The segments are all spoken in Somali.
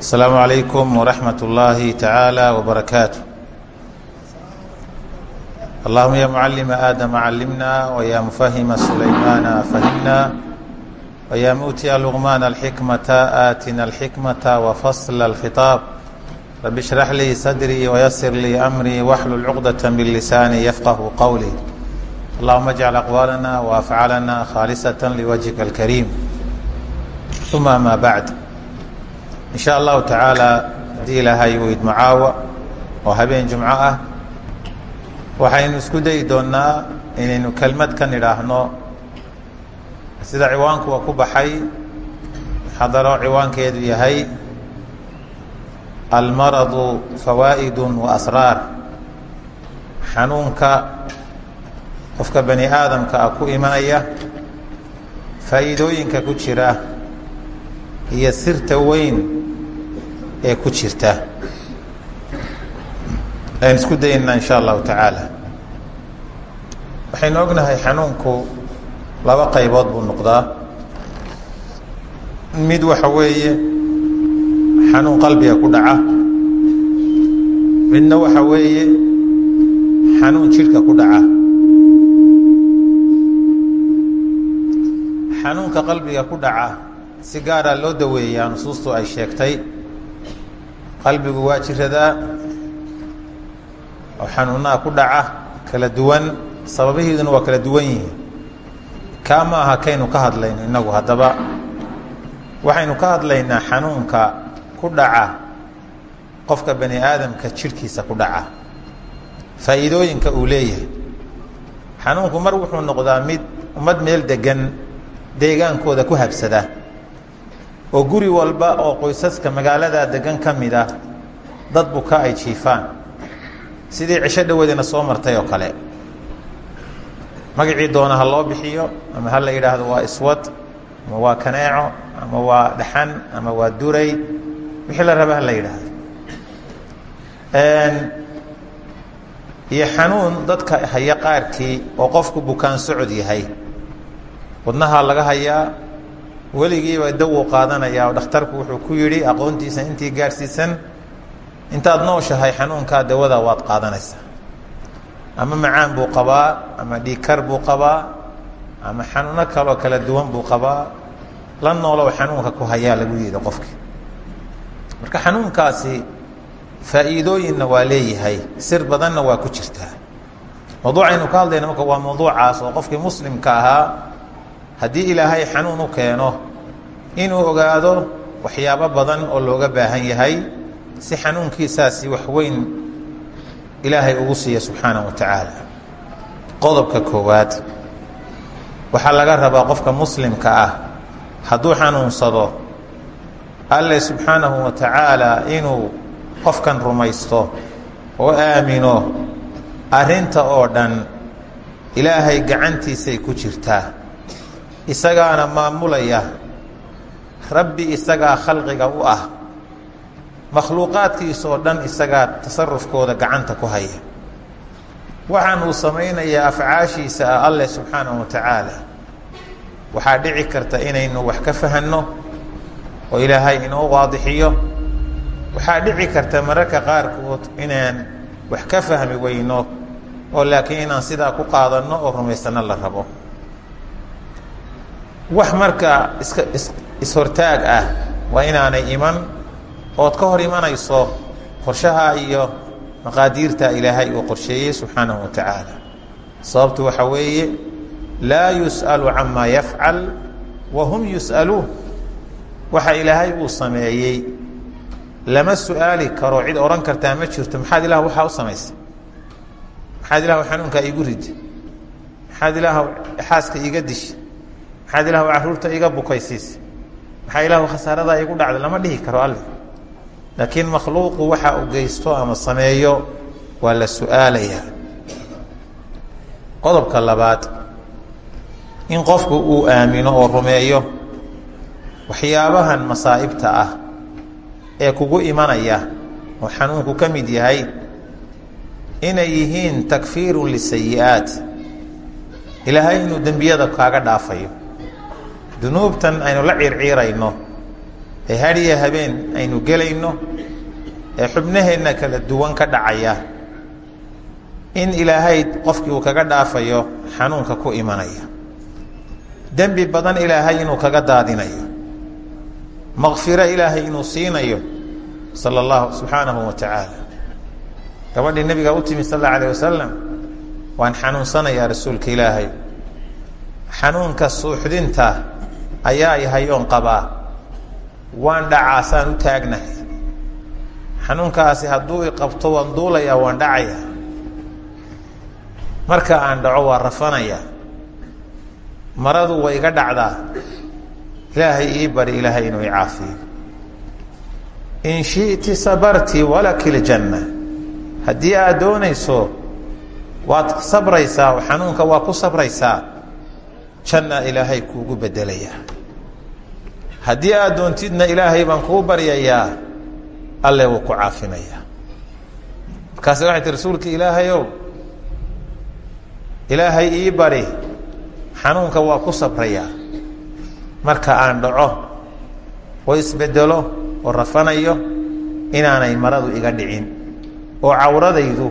السلام عليكم ورحمة الله تعالى وبركاته اللهم يا معلم آدم علمنا ويا مفهم سليمان فهمنا ويا موتي لغمان الحكمة آتنا الحكمة وفصل الخطاب رب اشرح لي صدري ويسر لي أمري واحلل عقدة من لساني يفقه قولي اللهم اجعل أقوالنا وأفعالنا خالصة لوجهك الكريم ثم ما بعد in sha allahu tacaala haddii ilaahay uu idmacaawa oo habeen jumco ah waxaynu isku dayi doonnaa inaynu kelmad ka nidhaahno sida ciwaankuwa ku baxay muxadaro ciwaankeedu yahay almaradu fawaa'idu wa asraar. Xanuunka qofka bani aadamka ah ku imanaya faa'iidooyinka ku jira iyo sirta weyn ee ku jirta. Ayaan isku dayaynaa in sha allahu tacaala. Waxaynu ognahay xanuunku laba qaybood buu noqdaa. Mid waxa weeye xanuun qalbiga ku dhaca. Midna waxa weeye xanuun jidhka ku dhaca. Xanuunka qalbiga ku dhaca si gaara loo daweeyaa nusuustu ay sheegtay qalbigu waa jiradaa oo xanuunaha ku dhaca kala duwan sababihiiduna waa kala duwan yihiin. Kaa ma aha kaynu ka hadlayno innagu haddaba. Waxaynu ka hadlaynaa xanuunka ku dhaca qofka bani aadamka jidhkiisa ku dhaca. Faa'iidooyinka uu leeyahay. Xanuunku mar wuxuu noqdaa mid ummad meel degan deegaankooda ku habsada oo guri walba oo qoysaska magaalada degan ka mid ah dad buka ay jiifaan. Sidii cisho dhawadeena soo martay oo kale. Magacii doona ha loo bixiyo ama ha la yidhaahdo waa iswad ama waa kaneeco ama waa dhaxan ama waa duray wixii la raba ha la yidhaahdo. Iyo xanuun dadka haya qaarkii oo qofku bukaan socod yahay. Wadnahaa laga hayaa weligiiba dawu qaadanaya oo wuxuu ku yidhi aqoontiisa intii gaadhsiisan intaad nooshahay xanuunkaa dawada waad qaadanaysaa. Ama macaan buu qabaa ama dhiikar buu qabaa ama xanuuno kaloo kala duwan buu qabaa la noolow xanuunka ku hayaa lagu yidhi qofkii. Marka xanuunkaasi faa'iidooyinna waa leeyahay sir badanna waa ku jirtaa. Mawduucaynu ka hadlayna marka waa mawduucaas oo qofkii muslimka ahaa haddii ilaahay xanuun u keeno inuu ogaado waxyaabo badan oo looga baahan yahay si xanuunkiisaasi wax weyn ilaahay ugu siiya subxaanaه wa tacaala. Qodobka koowaad waxaa laga rabaa qofka muslimka ah hadduu xanuunsado alle subxaanahu wa tacaala inuu qofkan rumaysto oo aamino arrinta oo dhan ilaahay gacantiisay ku jirtaa isagaana maamulaya. Rabbi isagaa khalqiga u ah. Makhluuqaadkiisoo dhan isagaa tasarufkooda gacanta ku haya. Waxaan uu samaynayaa afcaashiisa ah alleh subxaanahu wa tacaala. Waxaa dhici karta inaynu wax ka fahanno oo ilaahay inoo waadixiyo. Waxaa dhici karta mararka qaarkood inaan wax ka fahmi weyno oo laakiin inaan sidaa ku qaadanno oo rumaysano la rabo wax marka iska is-hortaag ah waa inaanay iman ood ka hor imanayso qorshaha iyo maqaadiirta ilaahay uu qorsheeyey subxaanahu wa tacaala. Sababtu waxa weeye laa yus'alu camaa yafcal wa hum yus'aluun. Waxa ilaahay uu sameeyey lama su'aali karo cid odhan kartaa ma jirto maxaad ilah waxaa u samaysay? Maxaad ilah xanuunkaa iigu ridi maxaad ilaah xaaska iiga dishi maxaad ilahu carruurta iga bukaysiisa maxaa ilahu khasaaradaa igu dhacda? Lama dhihi karo alle laakiin makhluuqu waxa uu geysto ama sameeyo waa la su'aalayaa qodobka labaad in qofku uu aamino oo rumeeyo waxyaabahan masaa'ibta ah ee kugu imanaya oo xanuunku ka mid yahay inay yihiin takfiirun lisayi'aat ilaahay inuu dembiyada kaaga dhaafayo dunuubtan aynu la ciirciirayno ee hadhiya habeen aynu gelayno ee xubnaheenna kala duwan ka dhacaya. In ilaahay qofkii uu kaga dhaafayo xanuunka ku imanaya. Dembi badan ilaahay inuu kaga daadinayo. Makfiro ilaahay inuu siinayo sala allahu subxaanahu wa tacaala gabadhii nebiga u timi sal alla alayh wasalam waan xanuunsanayaa rasuulka ilaahay. Xanuunka suuxdinta ayaa ihayoon qabaa. Waan dhacaasaan u taagnahay. Xanuunkaasi hadduu i qabto waan duulayaa waan dhacayaa. Marka aan dhaco waa rafanaya. Maradu way iga dhacdaa. Ilaahay ii bari ilaahay inuu icaafiyo in shi'ti sabarti walaki ljanna haddii aad doonayso waad sabraysaa xanuunka waa ku sabraysaa janna ilaahay kuugu bedelayaa haddii aad doontidna ilaahay baan kuu baryayaa alle wuu ku caafinayaa markaase waxay ti rasuulka ilaahayow ilaahay ii bari xanuunka waa ku sabrayaa marka aan dhaco oo isbedelo oo rafanayo inaanay maradu iga dhicin oo cawradaydu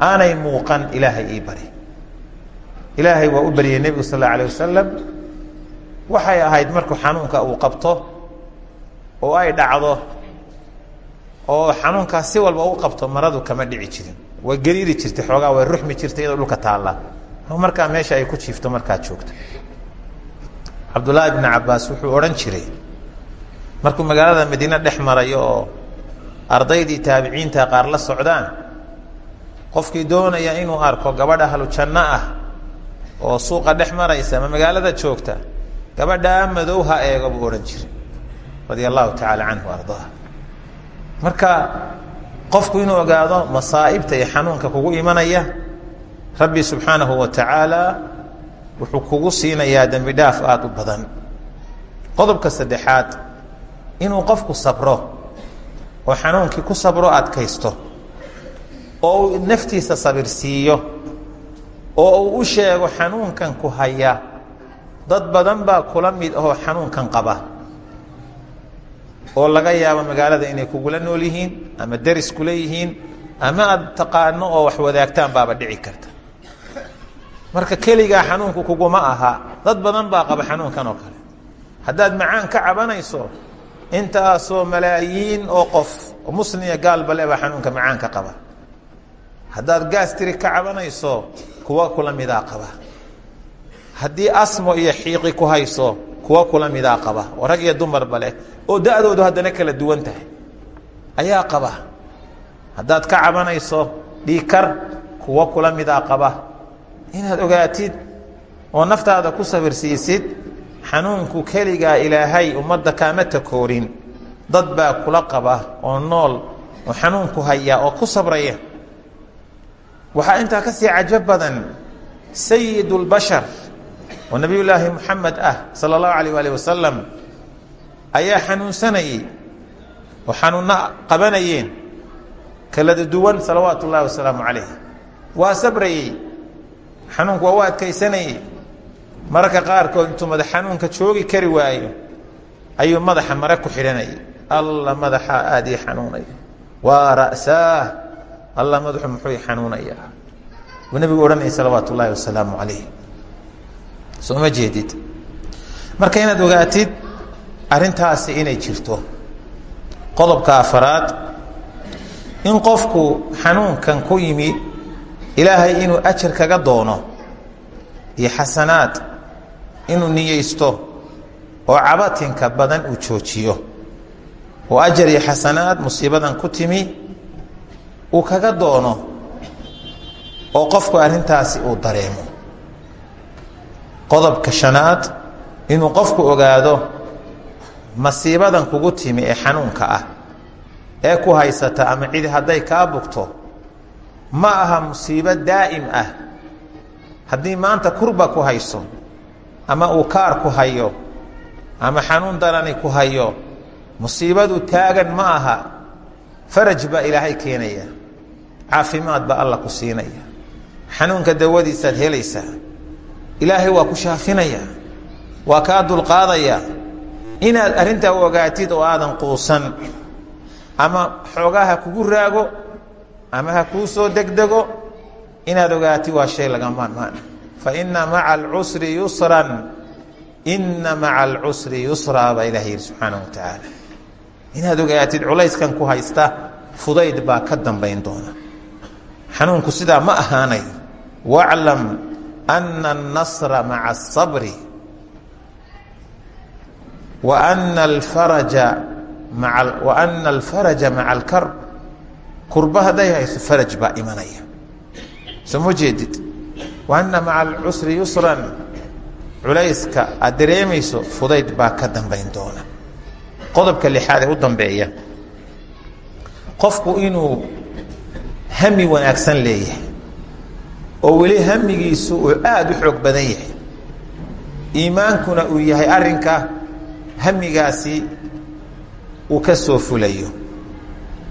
aanay muuqan ilaahay ii bari ilaahay waa u baryay nebigu sal alla alayh wasalam waxay ahayd markuu xanuunka uu qabto oo ay dhacdo oo xanuunkaas si walba u qabto maradu kama dhici jirin. Way gariiri jirtay xoogaa way ruxmi jirtay iyadoo dhulka taalla. Markaa meesha ay ku jiifto markaad joogto cabdullaahi bni cabbaas wuxuu odhan jiray markuu magaalada madiine dhex marayo oo ardaydii taabiciinta qaar la socdaan qofkii doonaya inuu arko gabadh ahlu ah oo suuqa dhex maraysa ama magaalada joogta gabadhaa madow ha eego buu odhan jiray radia allahu tacaala canhu ardaa marka qofku inuu ogaado masaa'ibta iyo xanuunka kugu imanaya rabbi subxaanahu wa tacaala wuxuu kugu siinayaa dembi dhaaf aada u badan. Qodobka saddexaad inuu qofku sabro oo xanuunkii ku sabro adkaysto oo uu naftiisa sabir siiyo oo uu u sheego xanuunkan ku haya. Dad badan baa kula mid ahoo xanuunkan qaba. Oo laga yaabo magaalada inay kugula nool yihiin ama deris kula yihiin ama aada taqaano oo wax wadaagtaan baaba dhici karta. Marka keligaa xanuunku kuguma aha dad badan baa qaba xanuunkan oo kale. Haddaad macaan ka cabanayso intaasoo malaayiin oo qof musliya gaalbale baa xanuunka macaanka qaba. Haddaad gaastiri ka cabanayso kuwa kula midaa qaba haddii asmo iyo xiiqi ku hayso kuwa kula midaa qaba oo rag iyo dumarba leh. Oo da-doodu haddana kala duwan tahay. Ayaa qaba. Haddaad ka cabanayso dhiikar kuwa kula midaa qaba inaad ogaatid oo naftaada ku sabirsiisid xanuunku keligaa ilaahay ummadda kaama takoorin. Dad baa kula qaba oo nool oo xanuunku haya oo ku sabraya waxaa intaa ka sii cajo badan sayid اlbashar oo nabiy llaahi muxamed ah sala اllahu alayh alih wasalam ayaa xanuunsanayey oo xanuunno qabanayeen kalada duwan salawaatu اllahi wasalaamu calayh waa sabrayey xanuunku waa u adkaysanayey mararka qaarkood intuu madax xanuunka joogi kari waayo ayuu madaxa mare ku xidhanayay alla madaxaa aada ii xanuunaya waa ra'saah alla madaxu muxuu xanuunayaa buu nebigu odhanayay salawaatu ullaahi wasalaamu calayh soo ma jeedid? Marka inaad ogaatid arrintaasi inay jirto. Qodobka afaraad in qofku xanuunkan ku yimi ilaahay inuu ajar kaga doono iyo xasanaad inuu niyeysto oo cabatinka badan uu joojiyo oo ajar iyo xasanaad musiibadan ku timi uu kaga doono oo qofku arrintaasi uu dareemo. Qodobka shanaad inuu qofku ogaado masiibadan kugu timi ee xanuunka ah ee ku haysata ama cidi hadday kaa bugto ma aha musiibo daa'im ah. Haddii maanta kurba ku hayso ama uu kaar ku hayo ama xanuun darani ku hayo musiibadu taagan ma aha. Faraj baa ilaahay keenaya caafimaad baa alla ku siinaya. Xanuunka dawadiisaad helaysaa. Ilaahay waa ku shaafinaya. Waa kaa dulqaadaya. Inaad arrintaa ogaatid oo aadan quusan. Ama xoogaa ha kugu raago ama ha kuu soo degdego inaad ogaatid waa shay laga maarmaan. Fa ina maca alcusri yusran. Ina maca alcusri yusraa baa ilaah yidhi subxaanahu wa tacaala inaad ogaatid culayskan ku haysta fudayd baa ka dambayn doona xanuunku sidaa ma ahaanay waclam ana الnasra maca الصabri وأna alfaraja maca alkarb kurba hadday hayso faraj baa imanaya soo ma jeedid وأna maca alcusri yusran culayska aad dareemayso fudayd baa ka dambayn doona qodobka lixaad ee u dambeeya qofku inuu hami wanaagsan leeyahay. Oo weli hamigiisu uu aada u xoog badan yahay. Iimaankuna uu yahay arrinka hamigaasi uu ka soo fulayo.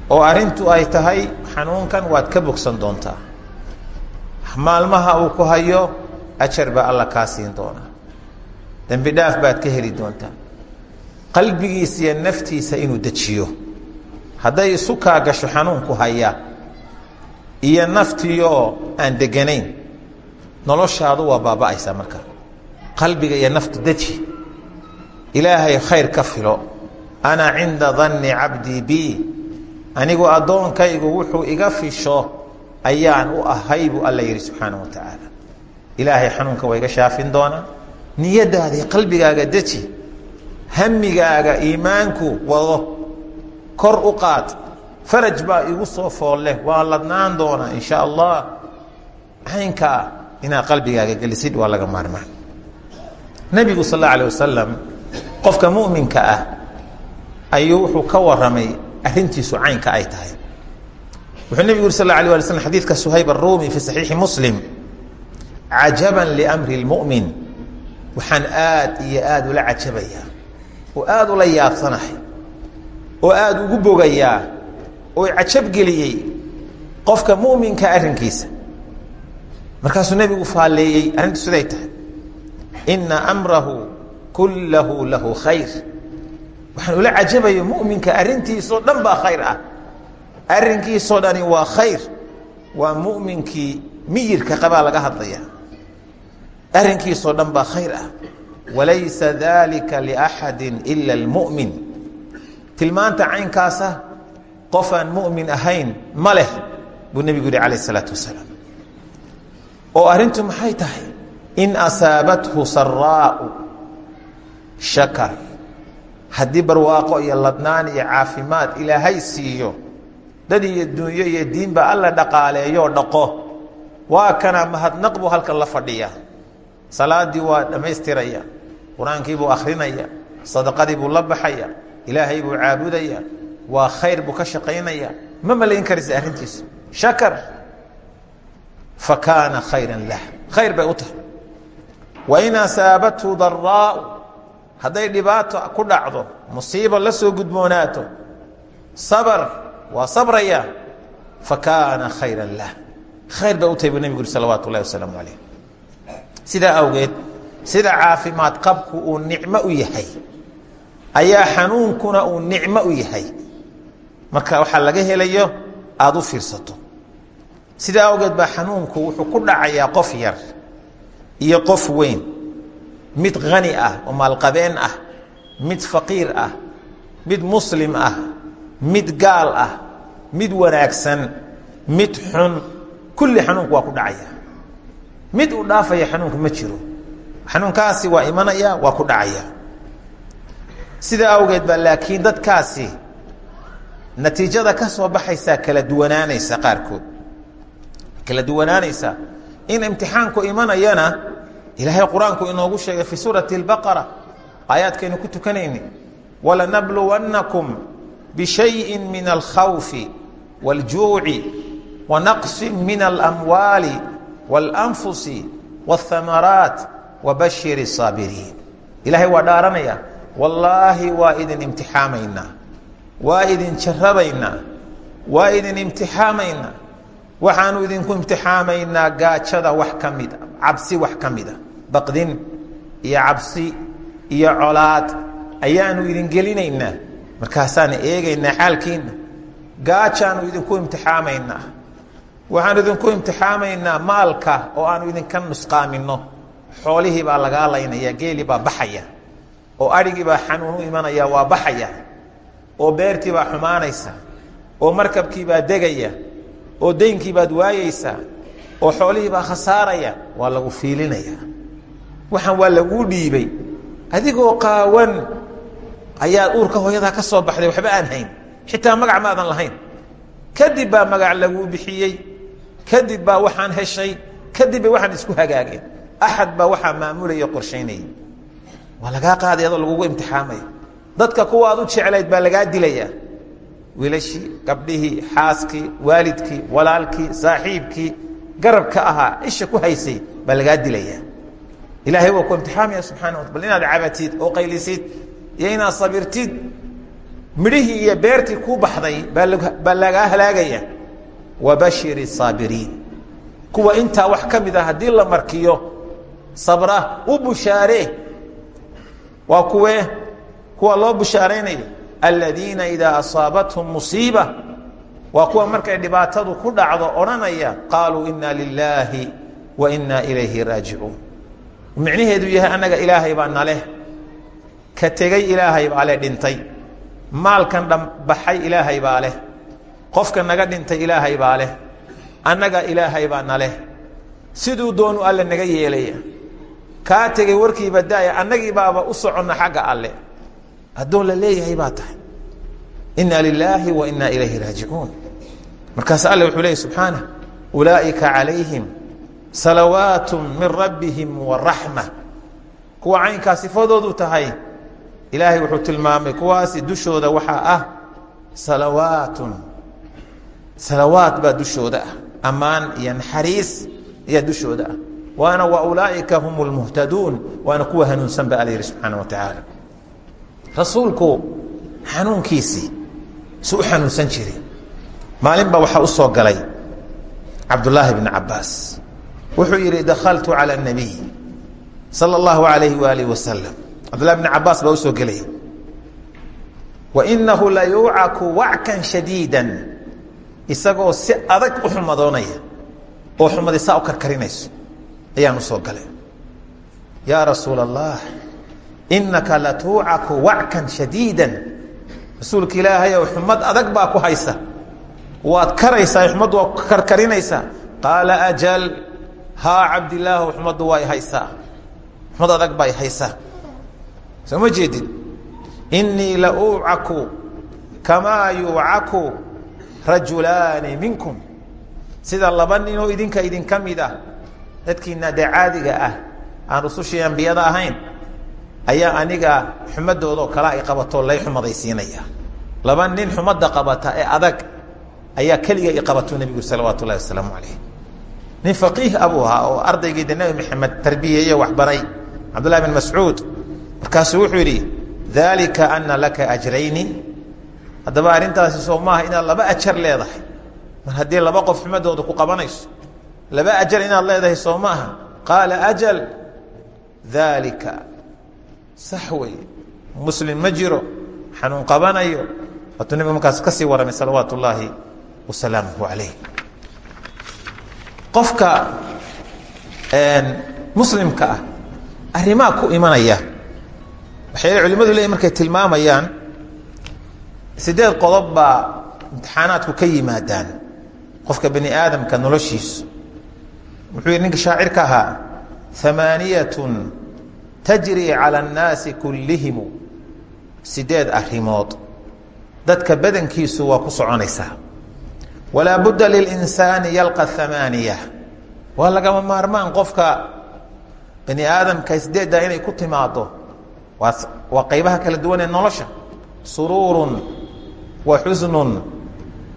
Oo arrintu ay tahay xanuunkan waad ka bogsan doontaa. Maalmaha uu ku hayo ajar baa alla kaa siin doonaa. Dembi dhaaf baad ka heli doontaa. Qalbigiisa iyo naftiisa inuu dejiyo. Hadday isu kaa gasho xanuunku haya iyo naftiioo aan deganayn. Noloshaadu waa baaba'aysaa marka. Qalbiga iyo naftu deji. Ilaahay khayr ka filo. Ana cinda danni cabdii bi. Anigu addoonkaygu wuxuu iga fisho ayaan u ahay buu alla yidhi subxaanah wa tacaala ilaahay xanuunka waa iga shaafin doonaa niyadaadii qalbigaaga deji. Hamigaaga iimaanku wado. Kor u qaad faraj baa igu soo foolleh waa ladnaan doonaa in sha allah caynkaa inaad qalbigaaga gelisid waa laga maarmaan nebigu sal alla alay wasalam qofka mu'minka ah ayuu wuxuu ka waramay arrintiisu caynka ay tahay. Wuxuu nebigu yuri sal la wala slm xadiidka suhayb aruumi fi saxiixi muslim cajaban liamri lmu'min. Waxaan aad iyo aad ula cajabayaa oo aada ula yaabsanahay oo aada ugu bogayaa oo cajabgeliyey qofka mu'minka arrinkiisa. Markaasuu nebigu faalleeyey arrintu siday tahay. Ina amrahu kullahu lahu khayr. Waxaan ula cajabayo mu'minka arrintiisoo dhan baa khayr ah. Arrinkiisoo dhani waa khayr. Waa mu'minkii miyirka qabaa laga hadlaya arrinkiisoo dhan baa khayr ah. Walaysa dalika liaxadi ila اlmu'min tilmaanta caynkaasa qof aan mu'min ahayn ma leh buu nebigu yihi calayh isalaatu wasalaam. Oo arrintu maxay tahay? In asaabathu saraau shakar. Haddii barwaaqo iyo ladnaan iyo caafimaad ilaahay siiyo dad iyo dunyo iyo diinba alla dhaqaaleeyoo dhaqo. Waa kana mahadnaq buu halkan la fadhiya. Salaadii waa dhammaystiraya qur'aankii buu akrinaya sadaqadii buu la baxaya ilaahay buu caabudaya waa khayr buu ka shaqaynaya. Ma malayn karaysa arrintiisu shakar. Fa kaana khayran lah. Khayr bay u tahay. Wain asaabathu daraau hadday dhibaato ku dhacdo musiibo la soo gudboonaato sabr waa sabraya. Fa kaana khayran lah. Khayr bay u tahay buu nebigu uri salawaatu ullahi wasalaamu calayh awgeed sida caafimaad qabku uu nicmo u yahay ayaa xanuunkuna uu nicmo u yahay marka waxaa laga helayo aada u fiirsato. Sidaa awgeed baa xanuunku wuxuu ku dhacayaa qof yar iyo qof weyn. Mid hani ah oo maalqabeen ah mid faqiir ah mid muslim ah mid gaal ah mid wanaagsan mid xun. Kulli xanuunku waa ku dhacaya mid uu dhaafaya xanuunku ma jiro. Xanuunkaasi waa imanaya waa ku dhacaya sidaa awgeed baa laakiin dadkaasi natiijada ka soo baxaysaa kala duwanaanaysa qaarkood kala duwanaanaysa in imtixaanku imanayana ilaahay qur-aanku inoogu sheegay fi suurati اlbaqara aayaadkaynu ku tukanayni walanabluwannakum bishayi min alkhawfi wاljuuci wanaqsi min alamwaali wاlanfusi wاthamaraat wabashir الsaabiriin ilaahay waa dhaaranaya wallaahi waa idin imtixaamaynaa waa idin jarabaynaa waa idin imtixaamaynaa. Waxaanu idinku imtixaamaynaa gaajada wax ka mid a cabsi wax ka mid a. Baqdin iyo cabsi iyo colaad ayaanu idin gelinaynaa. Markaasaanu eegaynaa xaalkiinna. Gaajaanu idinku imtixaamaynaa. Waxaanu idinku imtixaamaynaa maalka oo aanu idinka nusqaaminno. Xoolihii baa lagaa laynaya geelii baa baxaya oo adhigii baa xanuun u imanaya waa baxaya oo beertii baa xumaanaysa oo markabkii baa degaya oo daynkii baad waayeysaa oo xoolihii baa khasaaraya waa lagu fiilinaya. Waxaan waa laguu dhiibay. Adigoo qaawan ayaad uurka hooyadaa ka soo baxday waxba aan hayn. Xitaa magac maadan lahayn. Kadib baa magac laguu bixiyey. Kadib baa waxaan heshay. Kadib bay waxaan isku hagaageen. Axad baa waxaa maamulaya qorshaynaya waa lagaa qaaday adoo lagugu imtixaamaya dadka kuwa aad u jeclayd baa lagaa dilayaa wiilashii gabdhihii xaaskii waalidkii walaalkii saaxiibkii garabka ahaa isha ku haysay baa lagaa dilayaa ilaahay waa ku imtixaamaya subxana wa bal inaad cabatid oo qaylisid iyo inaad sabirtid midhihii iyo beertii kuu baxday baa lagaa halaagaya. Wabashiri saabiriin. Kuwa intaa wax ka mid a haddii la markiyo sabra u bushaaree waa kuwee kuwa loo bushaaraynayo aladiina idaa asaabathum musiiba waa kuwa markay dhibaatadu ku dhacdo odhanaya qaaluu ina lilaahi wa inaa ilayhi raajicuun. Micnaheedu yahay annaga ilaahay baa naleh ka tegey ilaahay baa leh dhintay. Maalkan dhambaxay ilaahay baa leh qofka naga dhintay ilaahay baa leh annaga ilaahay baa naleh siduu doonu alle naga yeelaya kaa tegey warkiiba daaya annagii baaba u soconna xagga alle addoon la leeyahay baa tahay. Inna lilaahi wa inaa ilayhi raajicuun. Markaas alle wuxuu leeyay subxaanah ulaa'ika calayhim salawaat min rabbihim waraxma kuwa caynkaa sifadoodu tahay ilaahay wuxuu tilmaamay kuwaasi dushooda waxaa ah salawaatun. Salawaat baa dushooda ah ammaan iyo naxariis ayaa dushooda ah. Waana wa ulaa'ika hum lmuhtaduun waana kuwa hanuunsan ba alla yihi subxaana wa tacaala rasuulku xanuunkiisii su u xanuunsan jiray maalin baa waxaa u soo galay cabdullaahi bni cabaas wuxuu yidhi dakhaltu calى الnabiy salى اllahu alayhi waalih wasalam cabdullahi bni cabaas baa usoo gelaya wainahu la yuucaku wackan shadiida isagoo si adag u xumadoonaya oo xumadi saa u karkarinayso ayaan usoo galay yaa rasuula allah inaka latuucaku wackan shadiida rasuulka ilaahayow xumad adag baa ku haysa. Waad karaysaa xumad waa karkarinaysaa. Qaala ajal haa cabdilaahu xumaddu waa haysaa. Xumad adag baa haysaa. Soo ma jeedid inii la uucaku kamaa minkum. Sida laba ninoo idinka idinka mid ah dadkiina dee caadiga ah aan rusushii ambiyada ahayn ayaa aniga xumadoodoo kale ay qabatoo lay xumadaysiinaya laba nin xumadda qabata ee adag ayaa keliga i qabatuu nebigu salawaatu ullahi wasalaamu calayh nin faqiih oo ardaygii de nebi maxamed tarbiyeeye waxbaray. Cabdullahi bin mascuud. Markaasuu wuxuu yidhi dalika ana laka ajrayni. Haddaba arrintaasi soo maaha inaad laba ajar leedahay. Mar haddii laba qof xumadooda ku qabanayso laba ajar inaad leedahay soo maaha. Qaala ajal dalika sax wey muslim ma jiro qabanayo. Waatuu nebigu markaas ka sii waramay salawaatu ullaahi wasalaamuhu calayh. Qofka muslimka ah arrimaa ku imanaya waxay culimadu leeyihiin markay tilmaamayaan sideed qodob baa imtixaanaadku ka qofka bani aadamka noloshiisu. Wuxuu ninka shaacirka ahaa tajri calى اnnaasi kullihimu sideed arrimood dadka badankiisu waa ku soconaysaa walaa budda lilinsaani yalqa amaaniya waa lagama maarmaan qofka bani aadamka sideeddaa inay ku timaado waa waa qaybaha kala duwan ee nolosha suruurun wa xusnun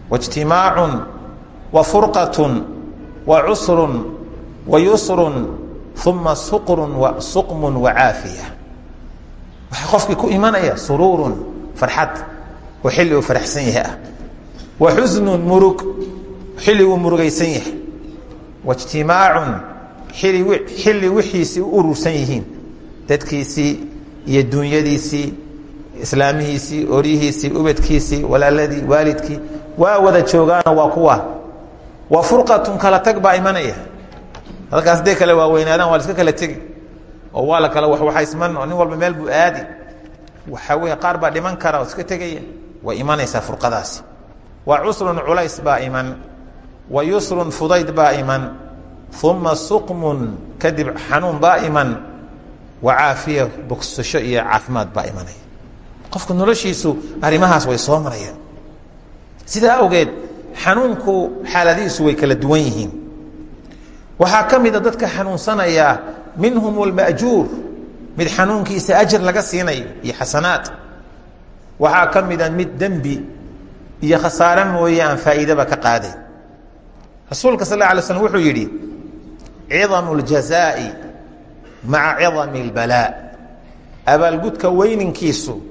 wa اjtimaacun wa furqatun wa cusrun wa yusrun uma suqmun wa caafiya waxaa qofkii ku imanaya suruurun farxad oo xilli uu faraxsan yahay ah wa xusnun murug xilli uu murugaysan yahay wa ijtimaacun xili xilli wixiisii u urursan yihiin dadkiisii iyo dunyadiisii islaamihiisii oryihiisii ubadkiisii walaaladii waalidkii waa wada joogaano waa kuwa halkaas hadday kale waaweynaadaan waa iska kala tegi. Oo waa la kala waxwaxaysman oo nin walba meel buu aadi. Waxaa weeye qaar baa dhiman kara oo iska tegaya. Way imanaysaa furqadaasi. Wa cusrun culays baa iman. Wa yusrun fudayd baa iman. Uma suqmun kadib xanuun baa iman. Wa caafiya bogsasho iyo caafimaad baa imanaya. Qofka noloshiisu arrimahaas way soo marayaan. Sidaa awgeed xanuunku xaaladihiisu way kala duwan yihiin waxaa ka mida dadka xanuunsanaya minhum اlma'juur mid xanuunkiisa ajar laga siinayo iyo xasanaad waxaa ka mida mid dembi iyo khasaare mooye aan faa'iidaba ka qaaday rasuulka sal alay slm wuxuu yidhi cidamu اljazaa'i maca cidami اlbalaa abaalgudka weyninkiisu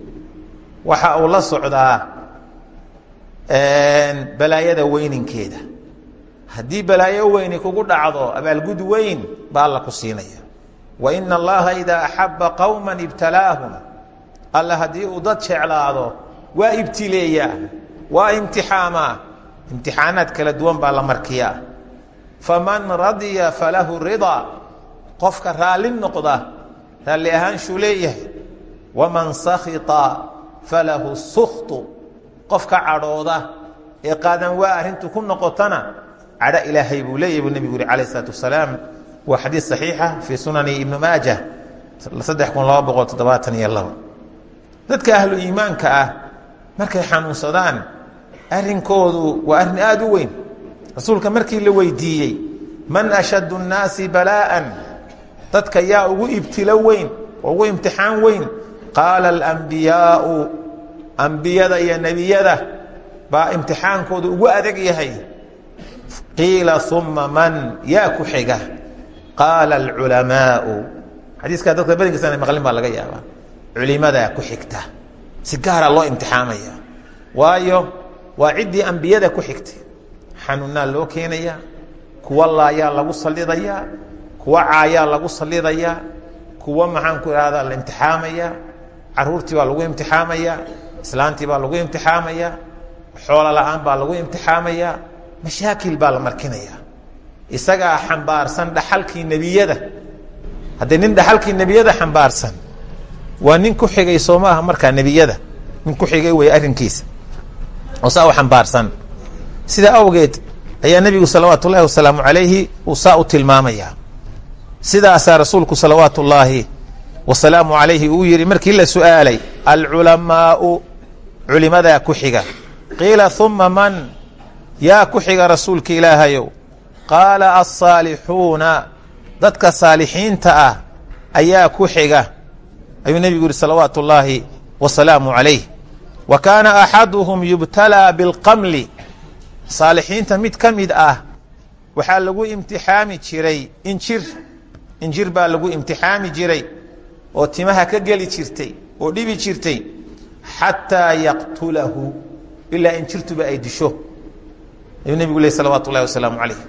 waxa uu la socdaa balaayada weyninkeeda haddii balaayo weyni kugu dhacdo abaalgud weyn baa alla ku siinaya. Wa ina allaha idaa axaba qowma ibtalaahum alla haddii uu dad jeclaado waa ibtileeyaa waa imtixaamaa. Imtixaanaad kala duwan baa la markiyaa. Faman radya falahu ridaa qofka raalli noqda raalli ahaanshuu leeyahay. Waman sakhita falahu sukhtu qofka cadhooda ee qaadan waa arrintu ku noqotana cadho ilaahay buu leeyahy buu nebigu yuri alayh isalaatu wasalaam. Waa xadiis saxiixa fii sunani ibni maaja saddex kun laba boqol toddobaatan iyo labo dadka ahlu iimaanka ah markay xanuunsadaan arrinkoodu waa arrin aada u weyn. Rasuulka markii la weydiiyey man ashaddu nnaasi balaa'an dadka yaa ugu ibtilo weyn ugu imtixaan weyn qaala alambiyaau ambiyada iyo nebiyada baa imtixaankooda ugu adag yahay qiila uma man? Yaa ku xiga. Qaala alculamaau. Xadiiskaa dadka badankiisana maqlin baa laga yaabaa. Culimadaa ku xigta. Si gaara loo imtixaamaya. Waayo waa ciddii ambiyada ku xigtay. Xanuunnaa loo keenayaa kuwa laayaa lagu salidayaa kuwa caayaa lagu salidayaa kuwa maxaan ku ihahdaa la imtixaamayaa caruurtii baa lagu imtixaamayaa islaantii baa lagu imtixaamayaa xoolo la'aan baa lagu imtixaamayaa mashaakil baa la markinaya isagaa xambaarsan dhaxalkii nebiyada. Haddii nin dhaxalkii nebiyada xambaarsan waa nin ku xigay soo maaha markaa nebiyada. Nin ku xigay wey arrinkiisa. Oo saa u xambaarsan. Sidaa awgeed ayaa nebigu salawaatu ullahi wasalaamu calayhi uu saa u tilmaamayaa. Sidaasaa rasuulku salawaatu ullaahi wasalaamu calayhi uu yihi markii la su'aalay alculamaau culimadaa ku xiga. Qiila uma man yaa ku xiga rasuulka ilaahayow qaala alsaalixuuna dadka saalixiinta ah ayaa ku xiga. Ayuu nebigu yihi salawaatu ullaahi wasalaamu calayh. Wa kaana axaduhum yubtalaa bilqamli saalixiinta mid ka mid ah waxaa lagu imtixaami jiray injir injir baa lagu imtixaami jiray oo timaha ka geli jirtay oo dhibi jirtay xataa yaqtulahu ilaa injirtuba ay disho ayuu nebigu leh salawaatu ullahi wasalaamu calayh.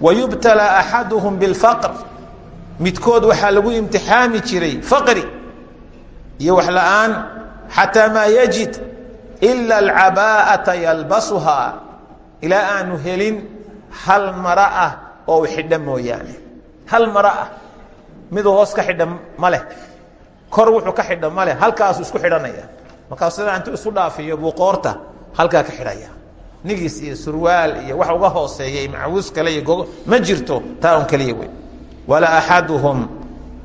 Wa yubtalaa axaduhum bilfaqr. Midkood waxaa lagu imtixaami jiray faqri iyo wax la'aan xataa maa yajid ila alcabaa'ata yalbasuhaa ilaa aanu helin hal mara ah oo u xidha hal mara ah. Hoos ka xidha ma kor wuxuu ka xidha ma leh. Isku xidhanaya. Markaas sidaa intuu isu dhaafiyo buu qoorta ka xidhaya nigis iyo surwaal iyo wax uga hooseeyay macawuus kale iyo gogo ma jirto taa un keliya wala axaduhum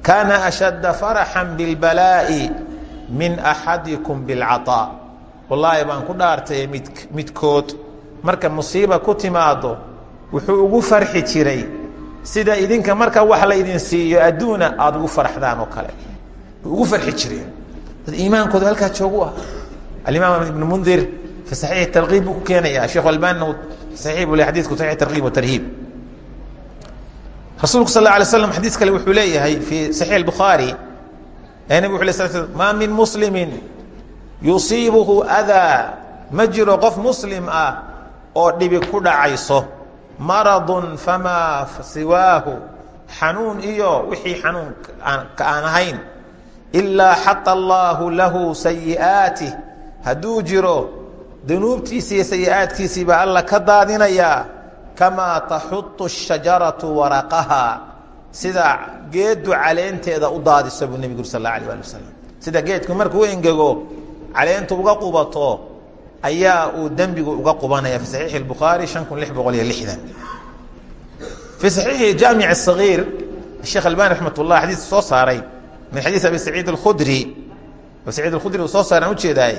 kaana ashadda faraxan bilbalaa'i min axadikum bilcaطaa wallaahi baan ku dhaartay mid midkood. Marka musiiba ku timaado wuxuu ugu farxi jiray. Sida idinka marka wax la idin siiyo adduuna aada ugu farxdaan oo kale. Ugu farxi jireen. Dad iimaankooda halkaa joogu ah. Alimaam ibn mundir saxiix tarkiib buu ku keenaya sheekh albanina saxiix buu le xadisku saxiix tarkiib watarhiib rasuulku sal la alay slam xadiis kale wuxuu leeyahay fi saxiix albukhaari ee nabig wuxu lay sl maa min muslimin yusiibuhu adaa ma jiro qof muslim ah oo dhibi ku dhacayso maradun famaa siwaahu xanuun iyo wixii xanuun ka aan ahayn ilaa xata allaahu lahu sayi'aatih hadduu jiro dunuubtiisi iyo sayi'aadkiisii baa alla ka daadinayaa kamaa taxutu shajaratu waraqaha sida geeddu caleenteeda u daadiso buu nebigu uri sal alla alay ali wasalam sida geedku markuu engego caleentu uga qubato ayaa uu dembigu uga qubanaya fi saxiixi اbukhaari an kun lix boqol iyo lixdan fii saxiixi jaamic الصagiir sheekh albani raxmat ullah xadiis soo saaray min xadiis abi saciid اkhudri abi saciid اkhudri uu soo saaray aan ujeedaay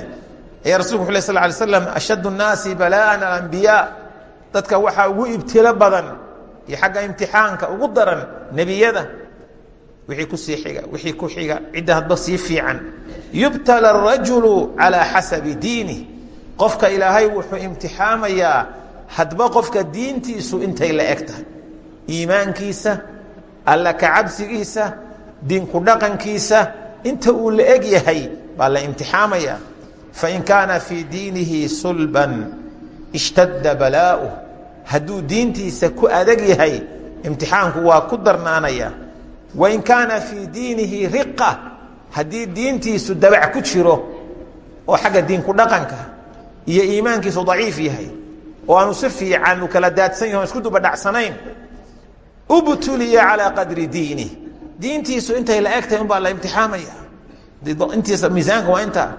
ayaa rasulku wuxu ley sal lay slam ashaddu nnaasi bala'an alambiyaa dadka waxaa ugu ibtilo badan iyo xagga imtixaanka ugu daran nebiyada wixii ku sii xiga wixii ku xiga cidda hadba sii fiican. Yubtala arajulu calaa xasabi diinih qofka ilaahay wuxuu imtixaamayaa hadba qofka diintiisu intay la eg iimaankiisa alla ka cabsigiisa diinku dhaqankiisa inta uu la eg yahay baa la imtixaamayaa fain kaana fii diinihi sulban ishtadda balaa'uh hadduu diintiisa ku adag yahay imtixaanku waa ku darnaanaya wain kaana fii diinihi riqa haddii diintiisu dabac ku jiro oo xagga diinku dhaqanka iyo iimaankiisu daciif yahay oo aanu si fiican u kala daadsan yahi o isku dubadhacsanayn ubtuliya calaa qadri diinih diintiisu intay la eg tahay un baa la imtixaamaya intiisa miisaanka waa intaa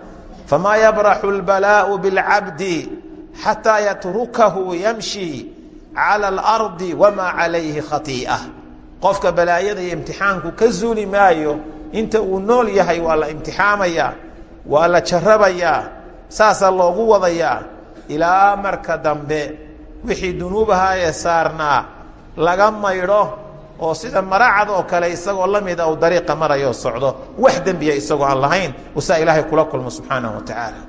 famaa yabraxu اlbalaau biاlcabdi xataa yatrukahu yamshi calى اlardi wamaa calayhi khaii'a qofka balaayada iyo imtixaanku ka zuuli maayo inta uu nool yahay waa la imtixaamaya waa la jarabayaa saasaa loogu wadayaa ilaa marka dambe wixii dunuubahaa ee saarnaa laga maydho oo sida maracad oo kale isagoo lamida u dariiqa marayo socdo wax dembiya isagoo aan lahayn saa ilaahay kula kulmo subxaana wa tacaala.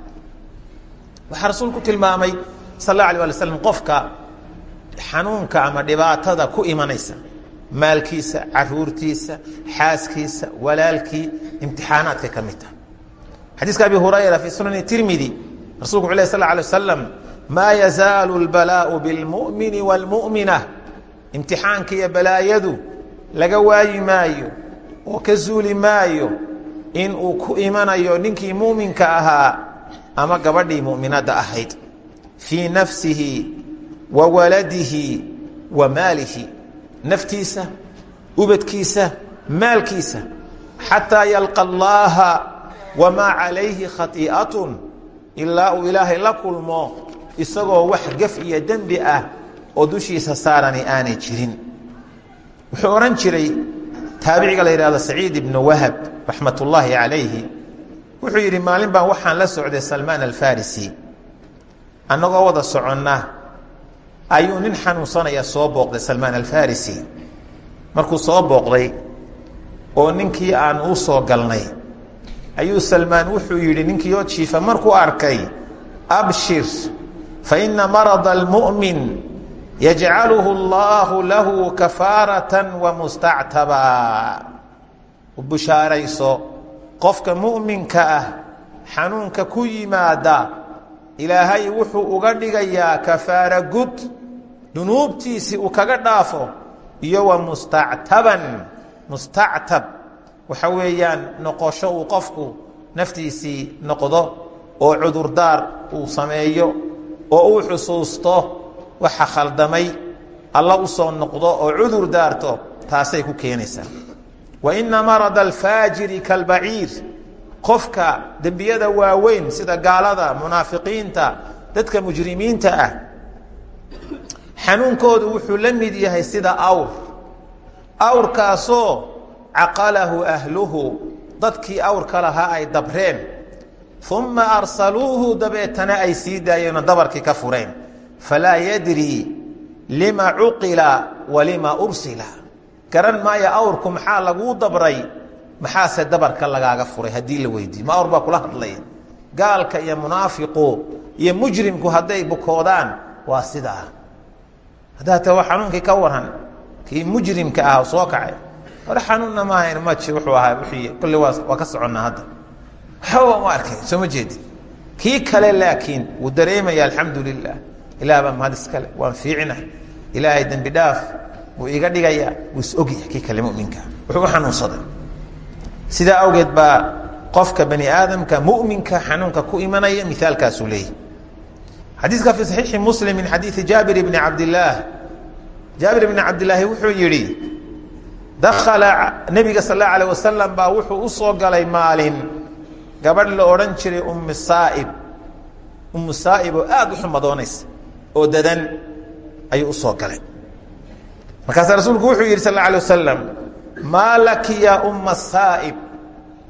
Waxaa rasuulku tilmaamay sal la alay ala slam qofka xanuunka ama dhibaatada ku imanaysa maalkiisa caruurtiisa xaaskiisa walaalkii imtixaanaadkay ka mid tahay xadiiska abi hurayra fii sunani tirmidi rasulku wuxu leh sal la alay wasalam maa yazaalu albalaau bilmumini wاlmumina imtixaanka iyo balaayadu laga waayi maayo oo ka zuuli maayo in uu ku imanayo ninkii mu'minka ahaa ama gabadhii mu'minadda ahayd. Fii nafsihi wa waladihi wa maalihi. Naftiisa ubadkiisa maalkiisa. Xataa yalqa allaha wamaa calayhi khaii'atun ilaa uu ilaahay la kulmo isagoo wax gaf iyo dembi ah oo dushiisa saarani aanay jirin. Wuxuu odhan jiray taabiciga la yidhahdo saciid ibnu wahab raxmat ullaahi calayhi wuxuu yidhi maalin baan waxaan la socday salmaan alfarisi. Annagoo wada soconna ayuu nin xanuunsanaya soo booqday salmaan alfarisi. Markuu soo booqday oo ninkii aan u soo galnay ayuu salmaan wuxuu yidhi ninkii oo jiifa markuu arkay abshir fa ina marada almu'min yajcaluhu allahu lahu kafaaratan wa mustactabaa u bushaarayso qofka mu'minka ah xanuunka ku yimaada ilaahay wuxuu uga dhigayaa kafaara gud dunuubtiisii uu kaga dhaafo iyo wa mustactaban mustactab waxa weeyaan noqosho uu qofku naftiisii noqdo oo cudurdaar uu sameeyo oo uu xusuusto waxa khaldamay alla u soo noqdo oo cudur daarto taasay ku keenaysaa. Wa ina marada alfaajiri kalbaciir. Qofka dembiyada waaweyn sida gaalada munaafiqiinta dadka mujrimiinta ah xanuunkoodu wuxuu la mid yahay sida awr. Awrkaasoo caqalahu ahluhu dadkii awrka lahaa ay dabreen. Uma arsaluuhu dabeetana ay sii daayeenoo dabarkii ka fureen falaa yadri lima cuqila wa lima ursila garan maayo awrku maxaa laguu dabray maxaase dabarka lagaaga furay haddii la weydiiyo ma awr baa kula hadlaya gaalka iyo munaafiqu iyo mujrimku hadday bukoodaan waa sidaa haddaa ta xanuunkii ka waran kii mujrimka ah soo kacay hore xanuunna maahayn maji wuxuu ahaa wixii kolley waa ka soconnaa hadda waxba ma arkay soo ma jeedin kii kale laakiin ilaah baa mahad iskale waan fiicina ilaahay dembi dhaaf wuu iga dhigayaa wuu is ogyahay kii kale muminka. Wuxuu u xanuunsaday. Sidaa awgeed baa qofka bani aadamka muminka xanuunka ku imanaya miaalkaasuu leeyahy xadiiska fii saxiixi muslim min xadiidi jaabir bni cabdillaah. Jaabir bni cabdilaahi wuxuu yidhi dakala nebiga sal allau alay wasalam baa wuxuu u soo galay maalin gabadh la odhan jiray ummu saaib. Ummu saaib oo aada u xumadoonaysa oo dadan ayuu u soo galay. Markaasaa rasuulku wuxuu yidhi sal alay wasalam maa laki ya umma saaib?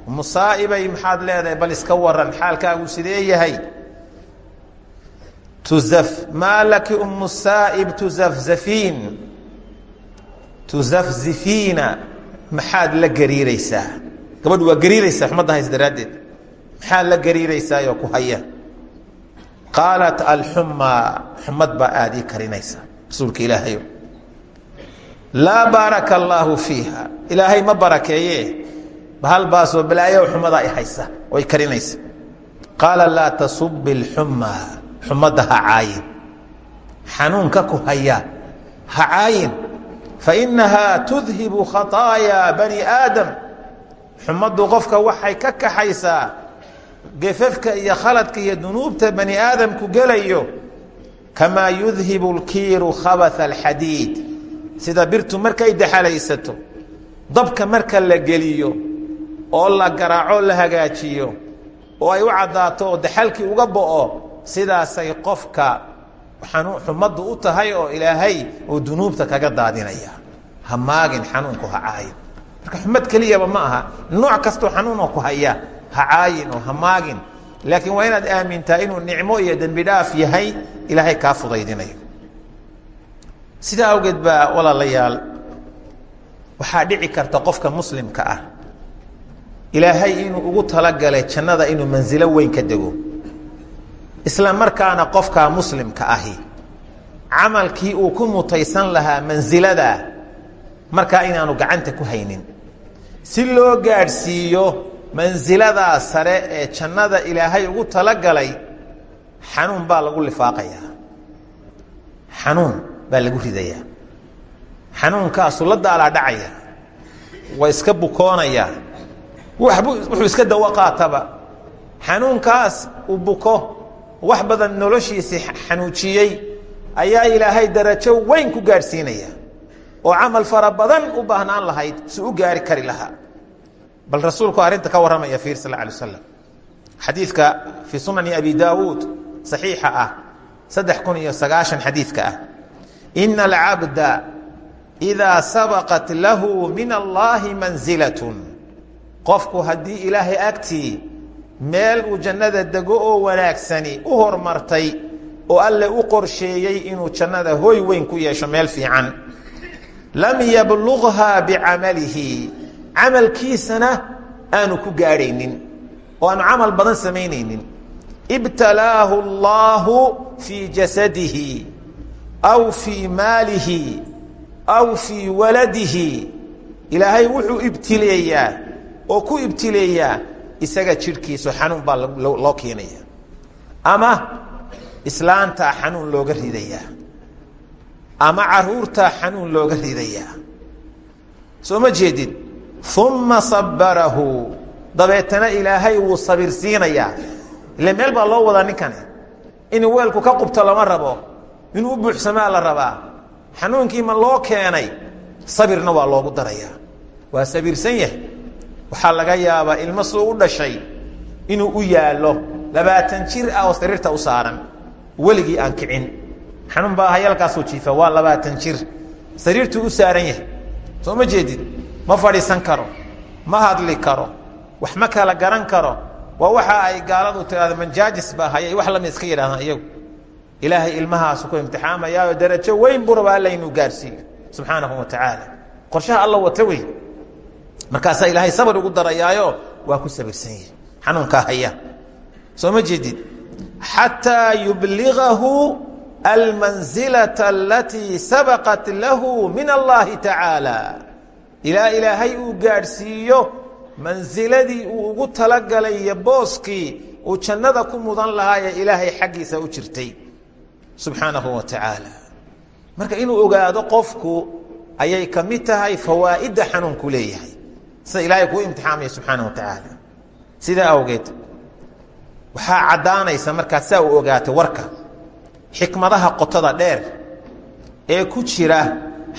Ummu saaibay maxaad bal iska waran xaalkaagu sidee yahay? Tuzaf maa laki ummu saaib tuzafzafiin? Tuzafzifiina la gariiraysaa. Gabadhu waa gariiraysaa xumadda hays daraaddeed maxaad la gariiraysaayoo ku haya qaalat alxumaa xumad baa aada ii karinaysa rasuulka ilaahayo laa baaraka allaahu fiiha ilaahay ma barakeeye bahal baasoo balaayo xumadaa i haysa i karinaysa qaala laa tasubi اlxumaa xumadda ha caayin xanuunka ku haya ha caayin fainahaa tudhibu khaطaayaa bani aadam xumaddu qofka waxay ka kaxaysaa gefafka iyo khaladka iyo dunuubta bani aadamku gelayo kamaa yudhibu lkiiru khabaha alxadiid. Sida birtu markay daxalaysato dabka marka la geliyo oo la garaaco la hagaajiyo oo ay u caddaato oo uga bo'o sidaasay qofka xumaddu u tahay oo ilaahay oo dunuubta kaga daadinaya. Hamaagin xanuunku ha cahayo marka xumad keliyaba ma aha nooc kastoo xanuunoo ku haya ha caayin oo ha maagin laakiin waa inaad aamintaa inuu nicmo iyo dembi dhaaf yahay ilaahay kaa fudaydinayo. Sidaa awgeed baa walaalayaal waxaa dhici karta qofka muslimka ah ilaahay inuu ugu talagalay jannada inuu mansilo weyn ka dego isla markaana qofka muslimka ahi camalkii uu ku mutaysan lahaa mansilada markaa inaanu gacanta ku haynin. Si loo gaadhsiiyo mansiladaa sare ee jannada ilaahay ugu talagalay xanuun baa lagu lifaaqayaa xanuun baa lagu ridayaa xanuunkaasu la daalaa dhacaya waa iska bukoonaya wuxuu iska dawo qaataba. Xanuunkaas uu buko wax badan noloshiisii xanuujiyey ayaa ilaahay darajo weyn ku gaadhsiinaya oo camal fara badan u baahnaan lahayd si u gaari kari lahaa bal rasuulku arrinta ka warramaya fiir sal alay slam xadiidka fii sunani abi daawuud saxiixa ah saddex kun iyo sagaashan xadiidka ah. Ina alcabda idaa sabaqat lahu min allaahi manzilatun. Qofku haddii ilaahay agtii meel uu jannada dego oo wanaagsani u hormartay oo alle u qorsheeyey inuu jannada hoy weyn ku yeesho meel fiican lam yablughaa bicamalihi camalkiisana aanu ku gaadhaynin oo aanu camal badan samaynaynin. Ibtalaahu allaahu fii jasadihi aw fii maalihi aw fii waladihi. Ilaahay wuxuu ibtileeyaa oo ku ibtileeyaa isaga jidhkiisu xanuun baa loo keenaya ama islaantaa xanuun looga ridayaa. Ama caruurtaa xanuun looga ridayaa. Soo ma jeedid uma sabarahu dabeetana ilaahay wuu sabir siinayaa. Ile meel baa loo wadaa ninkani. Inuu weelku ka qubto lama rabo. Inuu u buuxsamaa la rabaa. Xanuunkii ma loo keenay. Sabirna waa loogu darayaa. Waa sabirsan yahay. Waxaa laga yaabaa ilmo suu u dhashay inuu u yaallo. Labaatan jir ah oo sariirta u saaran. Weligii aan kicin. Xanuun baa hayalkaasuu jiifa waa labaatan ma fadhiisan karo ma hadli karo wax ma kala garan karo. Waa waxa ay gaaladu tiraahdo manjaajis baa hayay wax lama iska yidhahdaan iyagu. Ilaahay ilmahaasu ku imtixaamayaaoo darajo weyn buu rabaa gaarhsiiyo subxaanahu wa tacaala. Qorshaha alla wata wey markaasaa ilaahay sabr ugu darayaayo waa ku sabirsan yihi xanuunkaa haya. Soo ma jeedid? Xataa yubligahu almansilata alatii sabaqat lahu min allahi tacaala ilaa ilaahay uu gaadhsiiyo mansiladii uu ugu talagalay iyo booskii uu jannada ku mudan lahaa ee ilaahay xaggiisa u jirtay. Subxaanahu wa tacaala. Marka inuu ogaado qofku ayay ka mid tahay fawaa'idda xanuunku leeyahay. Sida ilaahay kuu imtixaamaya subxaana wa tacaala. Sidaa awgeed waxaa caddaanaysa markaad saa u ogaatay warka xikmadaha qotada dheer ee ku jira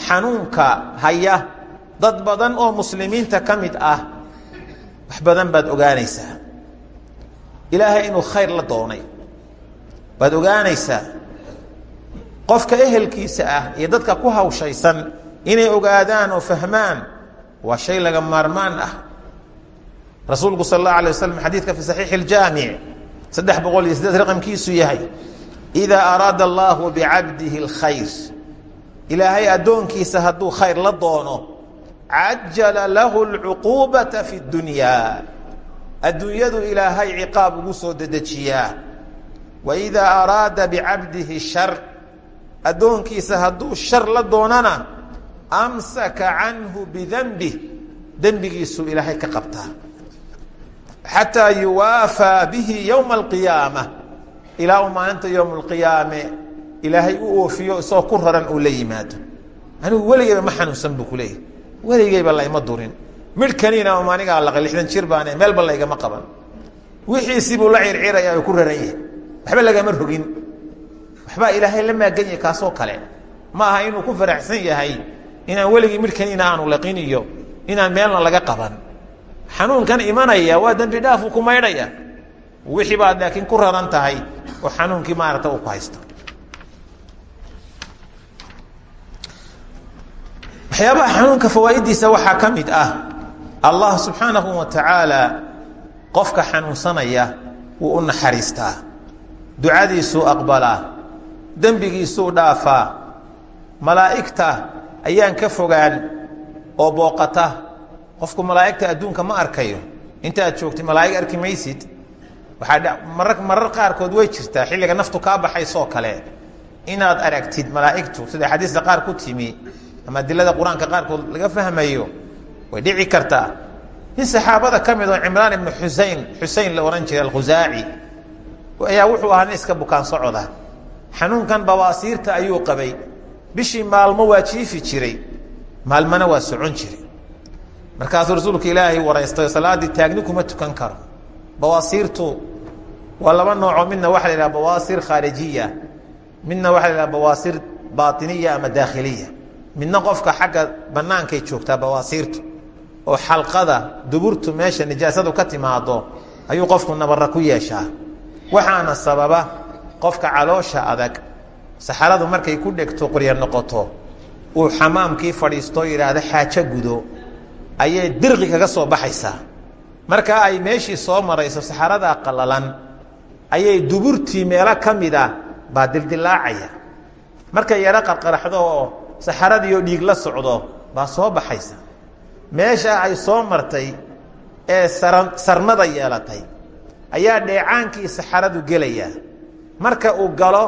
xanuunka haya dad badan oo muslimiinta ka mid ah wax badan baad ogaanaysaa ilaahay inuu khayr la doonay baad ogaanaysaa qofka ehelkiisa ah iyo dadka ku hawshaysan inay ogaadaan oo fahmaan waa shay laga maarmaan ah rasuulku sal اllahu alay waslam xadiidka fi saxiixi اljaamic saddex boqol iyo sideed raqamkiisu yahay idaa araada allahu bicabdihi اlkhayr ilaahay addoonkiisa hadduu khayr la doono cajala lahu اlcuquubata fi اdunyaa adduunyadu ilaahay ciqaab ugu soo dedejiyaa wa idaa araada bicabdihi shar addoonkiisa hadduu shar la doonana amsaka canhu bidanbih dembigiisuu ilaahay ka qabtaa xataa yuwaafaa bihi yowma alqiyaama ilaa uu maalinta yowma alqiyaame ilaahay u oofiyo isagoo ku raran uu la yimaado anigu weligeyba ma xanuunsan buu ku leeyahy weligeyba layma durin. Midhkaniina um anigaa laqay lixdan jir baane meelba laygama qaban. Wixiisii buu la circiraya oo ku raran yahay waxba lagama rogin. Waxbaa ilaahay la maagan yahay kaasoo kale. Ma aha inuu ku faraxsan yahay inaan weligii midhkaniina aanu laqin iyo inaan meelna laga qaban. Xanuunkan imanaya waa dembi dhaafuu ku maydhaya. Wixii baad laakiin ku raran tahay oo xanuunkii maarata uu ku haysto waxyaabaha xanuunka fawaaiddiisa waxaa ka mid ah allah subxaanahu wa tacaala qofka xanuunsanaya wuu u naxariistaa. Ducadiisuu aqbalaa dembigiisuu dhaafaa malaa'igta ayaan ka fogaan oo booqata. Qofku malaa'igta adduunka ma arkayo. Inta aad joogtay malaa'ig arki maysid waxaa marar qaarkood way jirtaa xilliga naftu kaa baxaysoo kale. Inaad aragtid malaa'igtu sida xadiista qaar ku timi ama adilada qur'aanka qaarkood laga fahmayo way dhici kartaa nin saxaabada ka mid oo cimraan ibnu xusein xusein la ohan jiray alkhusaaci ayaa wuxuu ahaa iska bukaan socoda xanuunkan bawaasiirta ayuu qabay. Bishii maalmo waa jiifi jiray maalmana waa socon jiray. Markaasuu rasuulka ilaahay waraystayo salaaddii taagni kuma tukan karo. Bawaasiirtu waa laba noocoo midna waxa la yidhaha bawaasir khaarijiya midna waxa la yidhaha bawaasir baatiniya ama daakhiliya midna qofka xagga bannaankay joogtaa bawaasiirtu oo xalqada duburtu meesha nijaasadu ka timaado ayuu qofku nabara ku yeeshaa. Waxaana sababa qofka caloosha adag saxaradu markay ku dhegto qorya noqoto uu xamaamkii fadhiisto yidhaahda xaajo gudo ayay dirqi kaga soo baxaysaa. Markaa ay meeshii soo marayso saxaradaa qallalan ayay duburtii meelo ka mida baa dildilaacaya markay yaro qarqaraxdo oo saxaradiioo dhiig la socdo baa soo baxaysa. Meesha ay soo martay ee saran sarmada yeelatay ayaa dheecaankii saxaradu gelayaa. Marka uu galo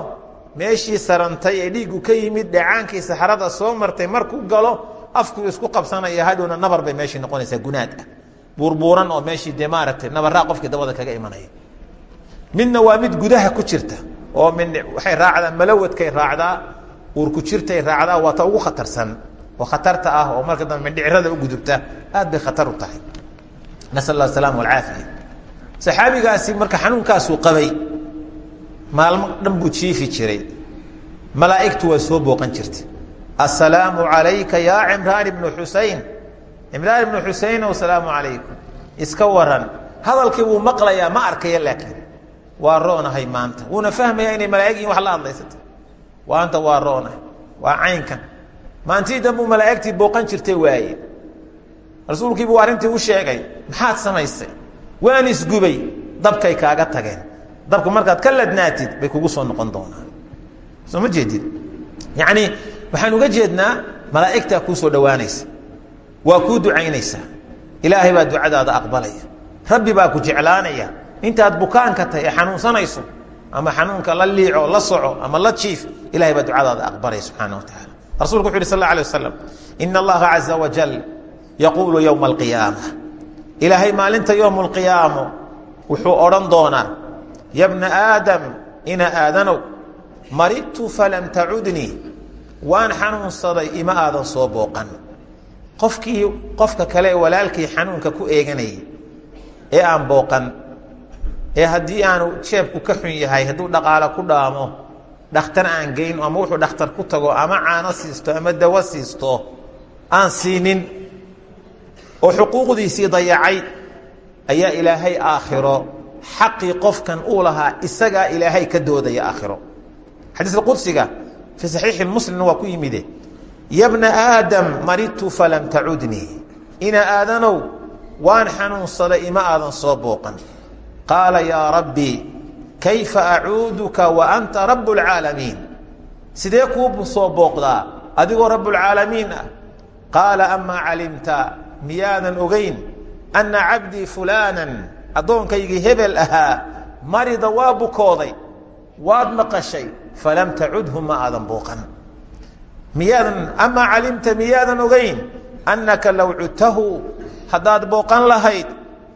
meeshii sarantay ee dhiiggu ka yimid dheecaankii saxarada soo martay markuu galo afkuu isku qabsanaya hadhowna nabar bay meeshii noqonaysaa gunaad ah. Buurbuuran oo meeshii dee maaragtay nabaraa qofkii dabada kaga imanaya. Midna waa mid gudaha ku jirta oo min waxay raacdaa malawadkay raacdaa uurku jirtay raacdaa waa ta ugu khatarsan oo khatarta ah oo marka dambe mindhicirada u gudubta aad bay khatar u tahay. Nasal allah asalaama walcaafiya saxaabigaasi marka xanuunkaasuu qabay maalmo dhan buu jiifi jiray. Malaa'igtu waa soo booqan jirtay. Assalaamu calayka yaa cimraan ibnu xusein cimraan ibnu xusein asalaamu calaykum iska waran. Hadalkii wuu maqlayaa ma arkaya laakiin. Waa roonahay maanta. Wuuna fahmayaa inay malaa'ig wax la hadlaysata waanta waa roonahay waa caynkan. Maantii danbuu malaa'igtii booqan jirtay waaye. Rasuulkii buu arrintii u sheegay maxaad samaysay? Waan isgubay. Dabkay kaaga tageen. Dabku markaad ka ladnaatid bay kugu soo noqon doonaan. Soo ma jeedid? Yacni waxaan uga jeednaa malaa'igtaa kuu soo dhowaanaysa waa kuu ducaynaysaa. Ilaahay baa ducadaada aqbalaya. Rabbi baa ku jeclaanaya. Intaad bukaanka tahay ee xanuunsanayso ama xanuunka la liico la soco ama la jiif ilahay baa ducadaada aqbalaya subxaana wa tacaala rasulku wuxu yhi sal اla alيه wasalam ina allaha caza wajal yaquulu yowma alqiyaama ilaahay maalinta yowm اlqiyaamo wuxuu odhan doonaa ya bna aadam ina aadanow maridtu falam tacudnii waan xanuunsaday ima aadan soo booqan qofkii qofka kale walaalkii xanuunka ku eeganayay ee aan booqan ee haddii aanu jeebku ka xun yahay hadduu dhaqaalo ku dhaamo dhakhtar aan geyn ama wuxuu dhakhtar ku tago ama caano siisto ama dawo siisto aan siinin oo xuquuqdiisii dayacay ayaa ilaahay aakhiro. Xaqii qofkan uu lahaa isagaa ilaahay ka doodaya aakhiro. Xadiiska qudsiga fii saxiixi muslimna waa ku yimide yabna aadam maridtu falam tacudnii ina aadanow waan xanuunsaday ima aadan soo booqan qaala yaa rabbi kayfa acuuduka wa anta rabb اlcaalamiin sidee kuu soo booqdaa? Adigoo rabbulcaalamiin ah. Qaala amaa calimta miyaadan ogeyn anna cabdii fulaanan addoonkaygii hebel ahaa marida waa bukooday waad maqashay falam tacudhu ma aadan booqan. Miyaadan amaa calimta miyaadan ogeyn annaka low cudtahu haddaad booqan lahayd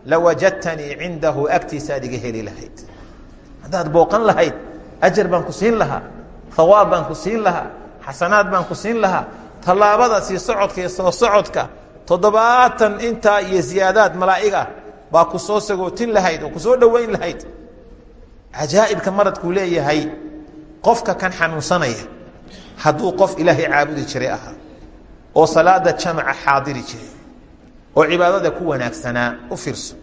lawajadtanii cindahu agtiisaad iga heli lahayd haddaad booqan lahayd ajar baan ku siin lahaa hawaab baan ku siin lahaa xasanaad baan ku siin lahaa tallaabada sii socodka iyo soo socodka toddobaatan intaa iyo ziyaadaad malaa'iga baa ku soo sagootin lahayd oo ku soo dhoweyn lahayd cajaa'ibka maradkuu leeyahay qofka kan xanuunsanaya hadduu qof ilaahay caabudi jiray ahaa oo salaada jamaca xaadiri jiray oo cibaadada ku wanaagsanaa u fiirso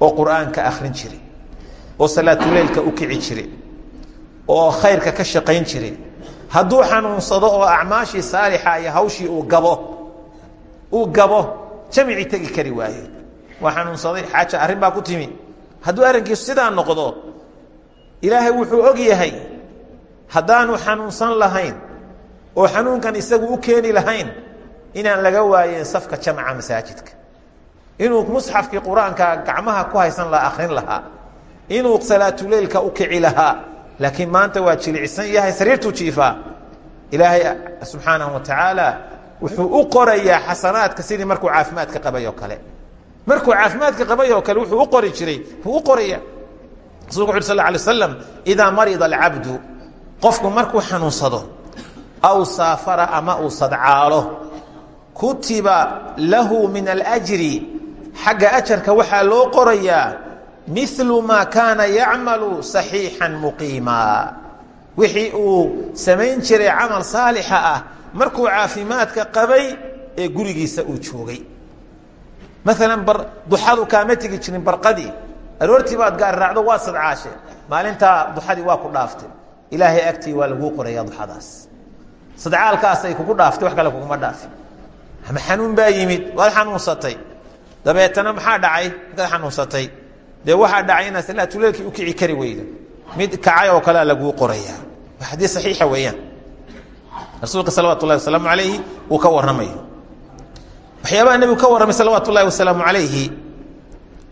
oo qur'aanka akhrin jiray oo salaatuleylka u kici jiray oo khayrka ka shaqayn jiray. Hadduu xanuunsado oo acmaashii saalixa iyo hawshii uu gabo uu gabo jamicii tegi kari waaye waa xanuunsaday xaaja arrin baa ku timi. Hadduu arrinkiisu sidaa noqdo ilaahay wuxuu og yahay haddaanu xanuunsan lahayn oo xanuunkan isagu u keeni lahayn inaan laga waayen safka jamca masaajidka inuu musxafkii qur'aanka gacmaha ku haysan lahaa akhrin lahaa. Inuu salaatuleylka u kici lahaa. Laakiin maanta waa jilicsan yahay sariirtuu jiifaa ilaahay subxaanahu wa tacaala wuxuu u qorayaa xasanaadka sidii markuu caafimaadka qabay kale. Markuu caafimaadka qabay kale wuxuu u qori jiray wuu u qoraya rasulku wuxu uri sal alay waslam idaa marida alcabdu qofku markuu xanuunsado aw saafara ama uu kutiba lahu min alajri xagga ajarka waxaa loo qorayaa milu maa kaana yacmalu saxiixan muqiima. Wixii uu samayn jiray camal saalixa ah markuu caafimaadka qabay ee gurigiisa uu joogay. Maalan duxadu kaama tegi jirin barqadii. Aroortii baad gaar raacdo waa sadcaashe maalintaa duxadii waa ku dhaaftay. Ilaahay agtii waa laguu qoraya duxadaas. Sadcaalkaasay kugu dhaaftay wax kale kuguma dhaafin ama xanuun baa yimid waad xanuunsatay dabeetana maxaa dhacay? Markaad xanuunsatay. Dee waxaa dhacay inaad salaatuleelkii u kici kari weydo. Mid kacay oo kalea laguu qoraya waa xadiis saxiixa weeyaan. Rasuulka salawaatu ullahi wasalaamu alayhi uu ka warramayo waxyaabaha nebigu ka warramay salawaatu ullahi wasalaamu calayhi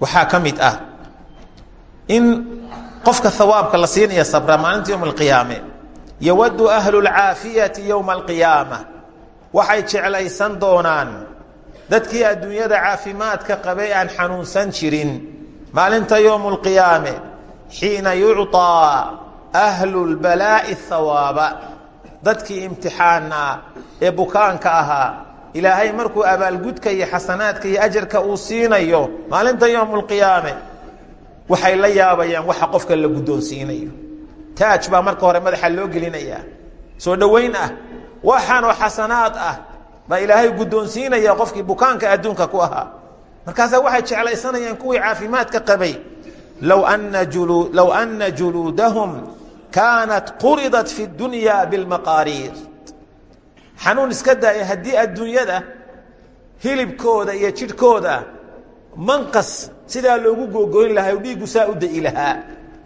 waxaa ka mid ah in qofka hawaabka la siinaya sabra maalinta yowma alqiyaame yowadu ahlu lcaafiyati yowma alqiyaama waxay jeclaysan doonaan dadkii adduunyada caafimaadka qabay aan xanuunsan jirin. Maalinta yowmu lqiyaame xiina yucطaa ahlu lbalaa'i hawaaba dadkii imtixaanaa ee bukaanka ahaa ilaahay markuu abaalgudka iyo xasanaadka iyo ajarka uu siinayo maalinta yowmu lqiyaame waxay la yaabayaan waxa qofka la guddoonsiinayo taaj baa marka hore madaxa loo gelinayaa. Soo dhowayn ah waxaanoo xasanaad ah baa ilaahay guddoonsiinaya qofkii bukaanka adduunka ku ahaa. Markaasaa waxay jeclaysanayaan kuwii caafimaadka qabay. Low ana juluudahum kaanat quridat fi dunya bilmaqaariir xanuun iska daaya haddii adduunyada hilibkooda iyo jidhkooda manqas sidaa loogu googoyn lahaa dhiiggu saa u da'i lahaa.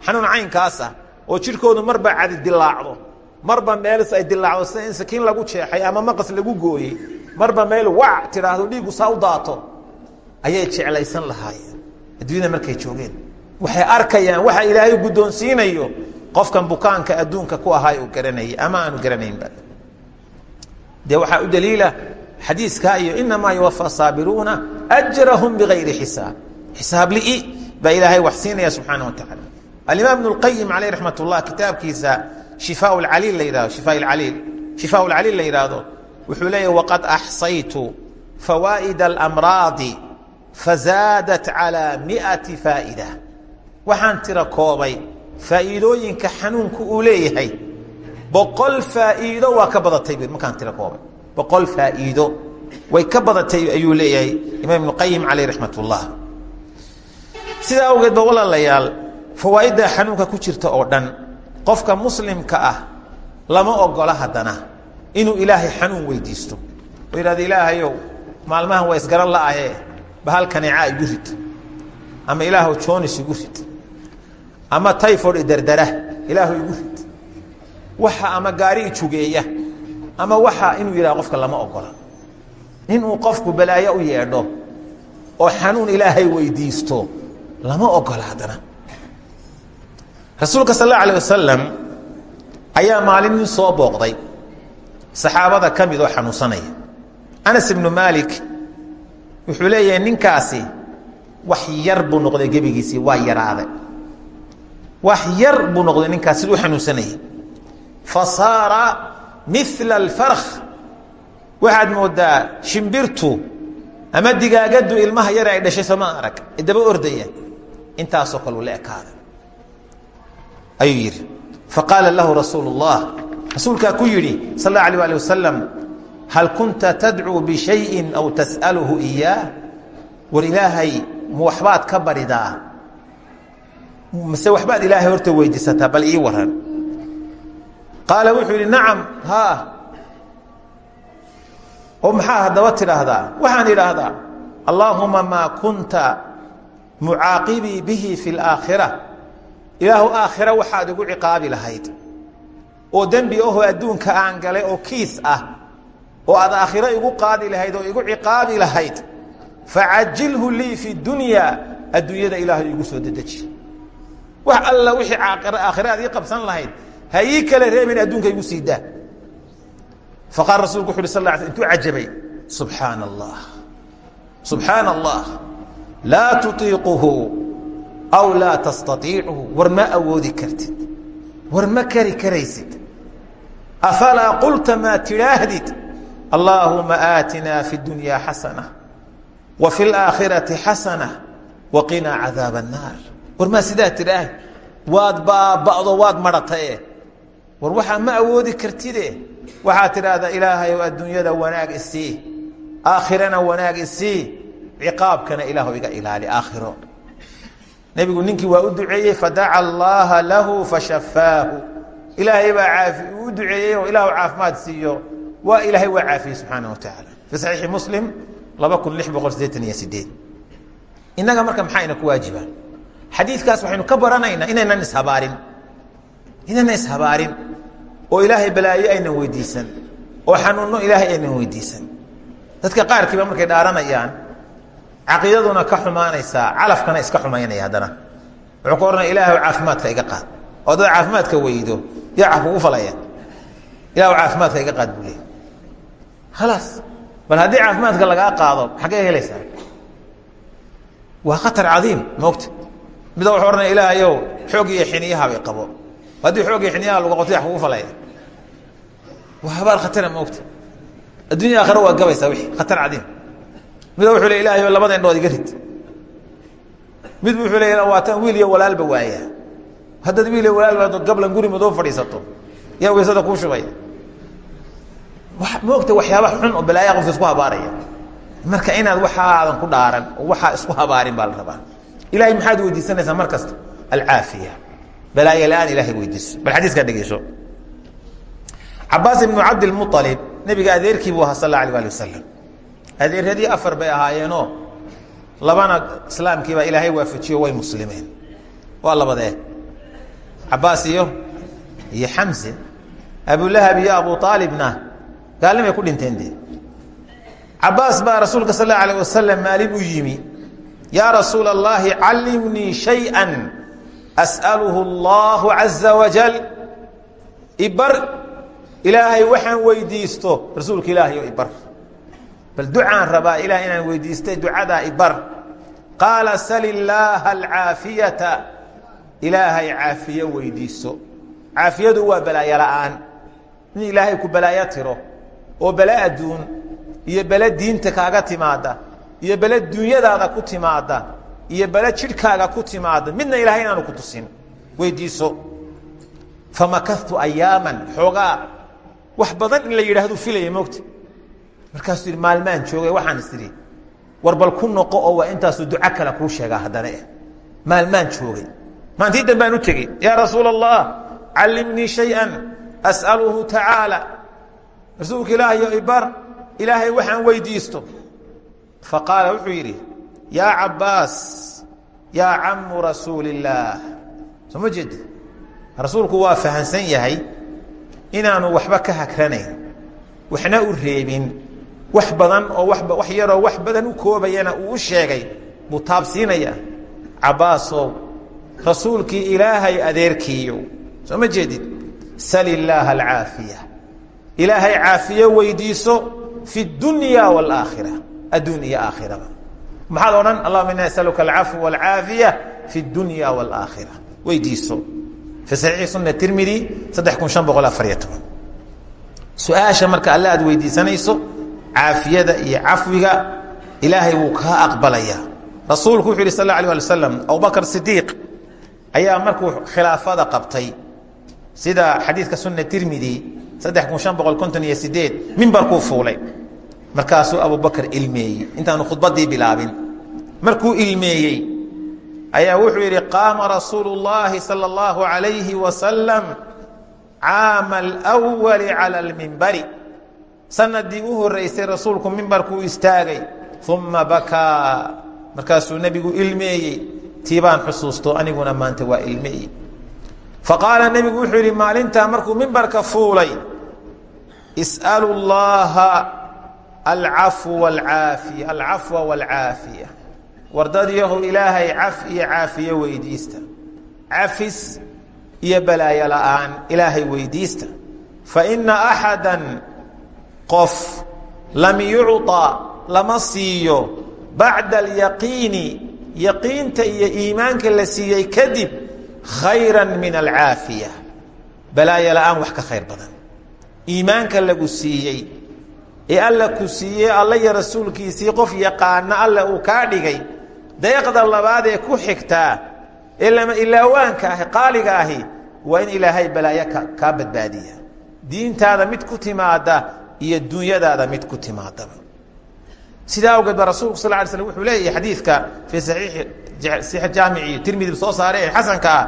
Xanuun caynkaasa oo jidhkoodu marba cadi dilaacdo marba meelis ay dilaacdo in sakiin lagu jeexay ama maqas lagu gooyey. Marba meel wac tidhaahdo dhiiggu saa ayay jeclaysan lahaayeen. Adduunyada markay joogeen waxay arkayaan waxa ilaahay guddoonsiinayo qofkan bukaanka adduunka ku ahaay uu garanayay ama aanu garanaynba dee waxaa u daliila xadiiskaa iyo inamaa yuwafa saabiruuna ajrahum bigayri xisaab. Xisaab li'i baa ilaahay wax siinaya subxaana wa tacaala alimaam ibnu lqayim caleyh raxmat ullah kitaabkiisa shifaa lcaliil la yidhaahdo wuxuu leeyahy waqad axsaytu fawaa'id alamraadi fazaadat calaa miati faa'ida waxaan tira koobay faa'iidooyinka xanuunku uu leeyahay. Boqol faa'iido waa ka badatay bu markaan tira koobay. Boqol faa'iido way ka badatay ayuu leeyahay imaam ibnu qayim caleyh raxmat ullah sidaa awgeed ba xanuunka ku jirta oo dhan qofka muslimka ah lama ogola haddana inuu ilaahay xanuun weydiisto. Oo yidhahdo ilaahayow maalmahan waa isgaran la'ahe bahalkaneecaa igu rid. Ama ilaahw joonis igu rid. Ama tayfod idardara ilaahu igu rid. Waxa ama gaari ijugeeya ama waxa inuu yidhaha qofka lama ogola. Inuu qofku balaayo u yeedho oo xanuun ilaahay weydiisto lama ogola haddana rasuulka sal alla alيh wasalam ayaa maalin nin soo booqday saxaabada ka mid oo xanuunsanaya. Anas ibnu maalik wuxuu leeyahay ninkaasi wax yar buu noqday gebigiisii waa yaraaday wax yar buu noqday ninkaas u xanuunsanayay fa saara mila alfark waxaad moodaa shimbirtu ama digaagaddu ilmaha yar ay dhashay soma arag. Daba ordaya intaasoo kale ula ekaaday ayuu yidhi faqaala lahu rasuul اllah rasuulkaa ku yidhi sal اla alيه ali wasalam hal kunta tadcuu bishayin aw tas'aluhu iyaah war ilaahay ma waxbaad ka baridaa mase waxbaad ilaahay horta weydiisataa bal ii waran qaala wuxuu yidhi nacam haa oo maxaa haddaba tidhaahdaa waxaan idhaahdaa allaahuma maa kunta mucaaqibii bihi fi اlaakhira ilaahu aakhira waxaad igu ciqaabi lahayd. Oo dembi ahoo adduunka aan galay oo kiis ah oo aad aakhiro igu qaadi lahayd oo igu ciqaabi lahayd facajilhu lii fi dunya adduunyada ilaahay igu soo dedeji. Wax alla wixii aakhira aad ii qabsan lahayd ha ii kala reebin adduunka igu sii daa. Faqaal rasulku wuxu uhi sal la sl intuu cajabay subxaana allah aw laa tastaiichu war ma awoodi kartid war ma kari karaysid afalaa qulta maa tidhaahdid allaahuma aatinaa fi dunyaa xasana wa fi laakhirati xasana wa qinaa cadaaba annaar war maa sidaa tidhaah waad baaba'do waad marhatae war waxaa ma awoodi kartide waxaad tidhaahdaa ilaahayow adduunyada wanaag isii aakhirana wanaag isii ciqaabkana nebigu ninkii waa u duceeyey fadaca allaha lahu fashafaahu. Ilaahay baa caafi uu duceeyey oo ilaahu caafimaad siiyo. Waa ilaahay waa caafiyey subxaana wa tacaala fi saxiixi muslim laba kun lix boqol sideetan iyo sideed innaga marka maxayna ku waajibaan xadiidkaas waxaynu ka baranaynaa inaynan ishabaarin inaynan ishabaarin oo ilaahay balaayo aynan weydiisan. Oo xanuunno ilaahay aynan weydiisan. Dadka qaarkiiba markay dhaaranayaan caqiidaduna ka xumaanaysaa calafkana iska xumaynaya haddana. Wuxuu ka ohanaya ilaahu caafimaadka iga qaad. Oo dad caafimaadka weydo yaa caf kugu falaya. Ilahu caafimaadka iga qaad buu leey khalaas. Bal haddii caafimaadka lagaa qaado xaggee helaysaa? Waa khatar cadiim moogta mida wuxuu ohanaya ilaahayow xoog iyo xiniyahabay qabo. Haddii xoog iyo xiniyaha lagu qabto yaa kugu falaya. Waa habaar khatara moogta addunya aakhira waa gabaysaa wixii khatar cadiim mid wuxuu le ilahay labada indhood iga rid. Mid wuxuu le waa tan wiil iyo walaalba waaya haddaad wiil iyo walaal waadood gablan guri madoo fadhiisato yaa weysada kuu shubaya maogta waxyaaba xun oo balaaya qofka isku habaaraya? Marka inaad waxaadan ku dhaaran oo waxaa isku habaarin baa la rabaa. Ilahay maxaad weydiisanaysaa mar kasta? Alcaafiya. Balaayo la'aan ilahay weydiiso. Bal xadiiskaa dhegeyso cabaas ibnu cabdilmualib nebiga adeerkii buu ahaa sal alla alay ali wasalam adeeradii afar bay ahaayeenoo labana islaamkii baa ilaahay waafajiyo way muslimeen waa labadee cabaas iyo iyo xamse abulahab iyo abu aalibna gaalnimay ku dhinteen de cabaas baa rasuulka sal اla alيه wasalam maalin u yimi yaa rasuula اllahi callimnii shayئa as'aluhu اllahu caza wajal ibar ilaahay waxaan weydiisto rasuulka ilaahay o ibar bal ducaan rabaa ilaah inaan weydiistay ducadaa ibar qaala sal illaaha alcaafiyata. Ilaahay weydiiso. Caafiyadu waa balaayo in ilaahay ku balaayo oo adduun iyo bele diinta kaaga timaada iyo bele dunyadaada ku timaada iyo bele jidhkaaga ku timaada midna ilahay inaanu ku tusin. Weydiiso. Famakatu ayaaman xoogaa wax badan in la yidhaahdu filaya moogta markaasuu yidhi maalmaan joogay waxaan is idhi war bal ku noqo oo waa intaasuu duco kale kuu sheegaa haddana eh maalmaan joogay. Maantii dambaan u tegey yaa rasuula allah callimnii shay-an as'aluhu tacaala. Rasuulka ilaahayo ibar ilaahay waxaan weydiisto. Faqaala wuxuu yidhi yaa cabbaas yaa cammu rasuuli illaah soo ma jeedi rasuulku waa fahamsan yahay inaanu waxba ka hagranayn waxna u reebin wax badan oo wax yaroo wax badan u koobayana uu u sheegay buu taabsiinaya cabaasow ilaahay adeerkiiyo. Soo jeedid? Sal illaaha ilaahay caafiyo weydiiso fi dunya waalaakhira adduun iyo aakhiraba maxaad odhan? Allahuma inaa asaluka alcafwa walcaafiya fi dunya waalaakhira weydiiso. Fi saxiixi suna tirmidi saddex shan boqol afariyo toban. Marka alle aada caafiyada iyo cafwiga ilaahay wuu kaa aqbalayaa rasuulku wuxu yidhi sal اla alيه alي waslam abubakr sidiiq ayaa markuu khilaafada qabtay sida xadiidka suna tirmidi saddex kun shan boqol konton iyo sideed mimbarkuu fuulay markaasuu abubakr ilmeeyey intaanu khudbadii bilaabin markuu ilmeeyey ayaa wuxuu yidhi qaama rasuulu اllahi salى اllahu عalayhi wasalam caama alwali cala almimbari sanadii u horeysay rasuulku mimbarkuu istaagay uma bakaa. Markaasuu nebigu ilmeeyey tii baan xusuusto aniguna maanta waa ilmeeyey. Faqaala nebigu wuxuu yidhi maalintaa markuu mimbarka fuulay is'alu llaha alcafwa alcaafiya alcafwa waalcaafiya wardadyahu ilaahay caf iyo caafiye weydiista. Cafis iyo balaayo la'aan ilaahay weydiista. Faina axada qof lam yucطa lama siiyo. Bacda alyaqiini yaqiinta iyo iimaanka la siiyey kadib khayra min alcaafiya. Balaayo la'aan wax ka khayr badan. Iimaanka lagu siiyey ee alla ku siiyey alla iyo rasuulkiisii qof yaqaana alle uu kaa dhigay deeqda labaad ee ku xigtaa ee lama ilaawaanka ahi qaaliga ahi waa in ilaahay balaayo kaa badbaadiya. Diintaada mid ku timaada iyo dunyadaada mid ku timaadaba sidaa awgeed ba rasulku sal ly slm wuxuu leeyahay xadiidka fii saxiixi jaamici tirmidi soo saare ee ah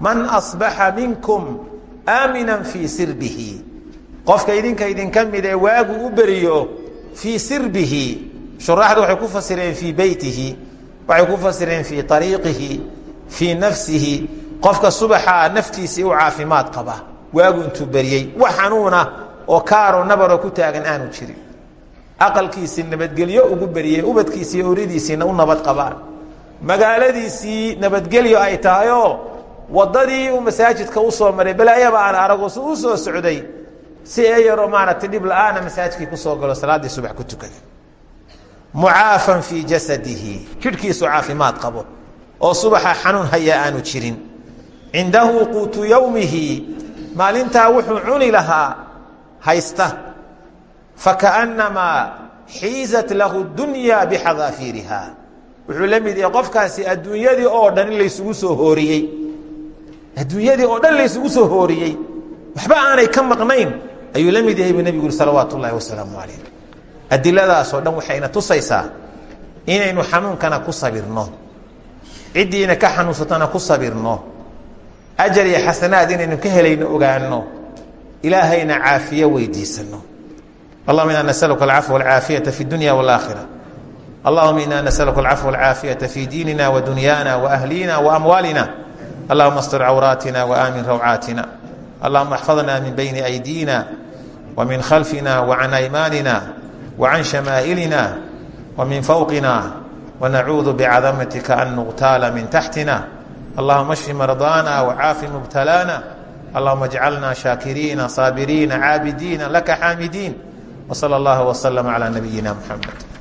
man asbaxa minkum aamina fii sirbihi. Qofka idinka idinka mid ee waagu u beriyo fii sirbihi shuraaxdu waxay ku fasireen fii beytihi waxay ku fasireen fii ariiqihi fii nafsihi. Qofka subaxaa naftiisii u caafimaad qaba waagu intuu beriyey wax oo kaaroo nabaroo ku taagan aanu jirin aqalkiisii nabadgelyo ugu beriyey ubadkiisii oridiisiina u nabad qabaan. Magaaladiisii nabadgelyo ay tahayoo wadadii uu masaajidka u soo maray balaayaba aan arago si u soo socday si ee yaroo maaragtay dhib la'aana masaajidkii ku soo galo salaaddii subax ku tukada. Mucaafan fii jasadihi jidhkiisu caafimaad qabo oo subaxa xanuun hayaa aanu jirin. Cindahu quutu yowmihi maalintaa wuxuu cuni lahaa haysta. Fakaannamaa xiizat lahu dunya bixadaafiiriha wuxuu la mid yahay qofkaasi adduunyadii oo dhan in laysugu soo hooriyey. Adduunyadii oo dhan laysugu soo hooriyey. Waxba aanay ka maqnayn ayuu la mid yahay buu nebigu yuri salawaatu ullahi wasalaamu calayh adiladaasoo dhan waxayna tusaysaa inaynu xanuunkana ku sabirno. Ciddiina ka xanuunsatana ku sabirno. Ajar iyo xasanaad inaynu ka helayno ogaano ilaahayna caafiye weydiisano. Allahuma ina nasaluka alcafwa walcaafiyata fi dunya wاlaakhira allahuma ina nasaluka alcafwa walcaafiyata fi diinina wa dunyaana wa ahlina wa amwaalina allahuma astur cawraatina wa aamin rawcaatina. Allahuma axfadna min bayni aydiina wa min khalfina wa can aymaanina wa can shamaa'ilina wa min fawqina wanacuudu bicadamatika an nuqtaala min taxtina. Allahuma ashfi mardaana wacaafi mubtalaana allahuma ajcalna shaakiriina saabiriina caabidiina laka xaamidiin wsala allahu wslama calaa nabiyina muxamed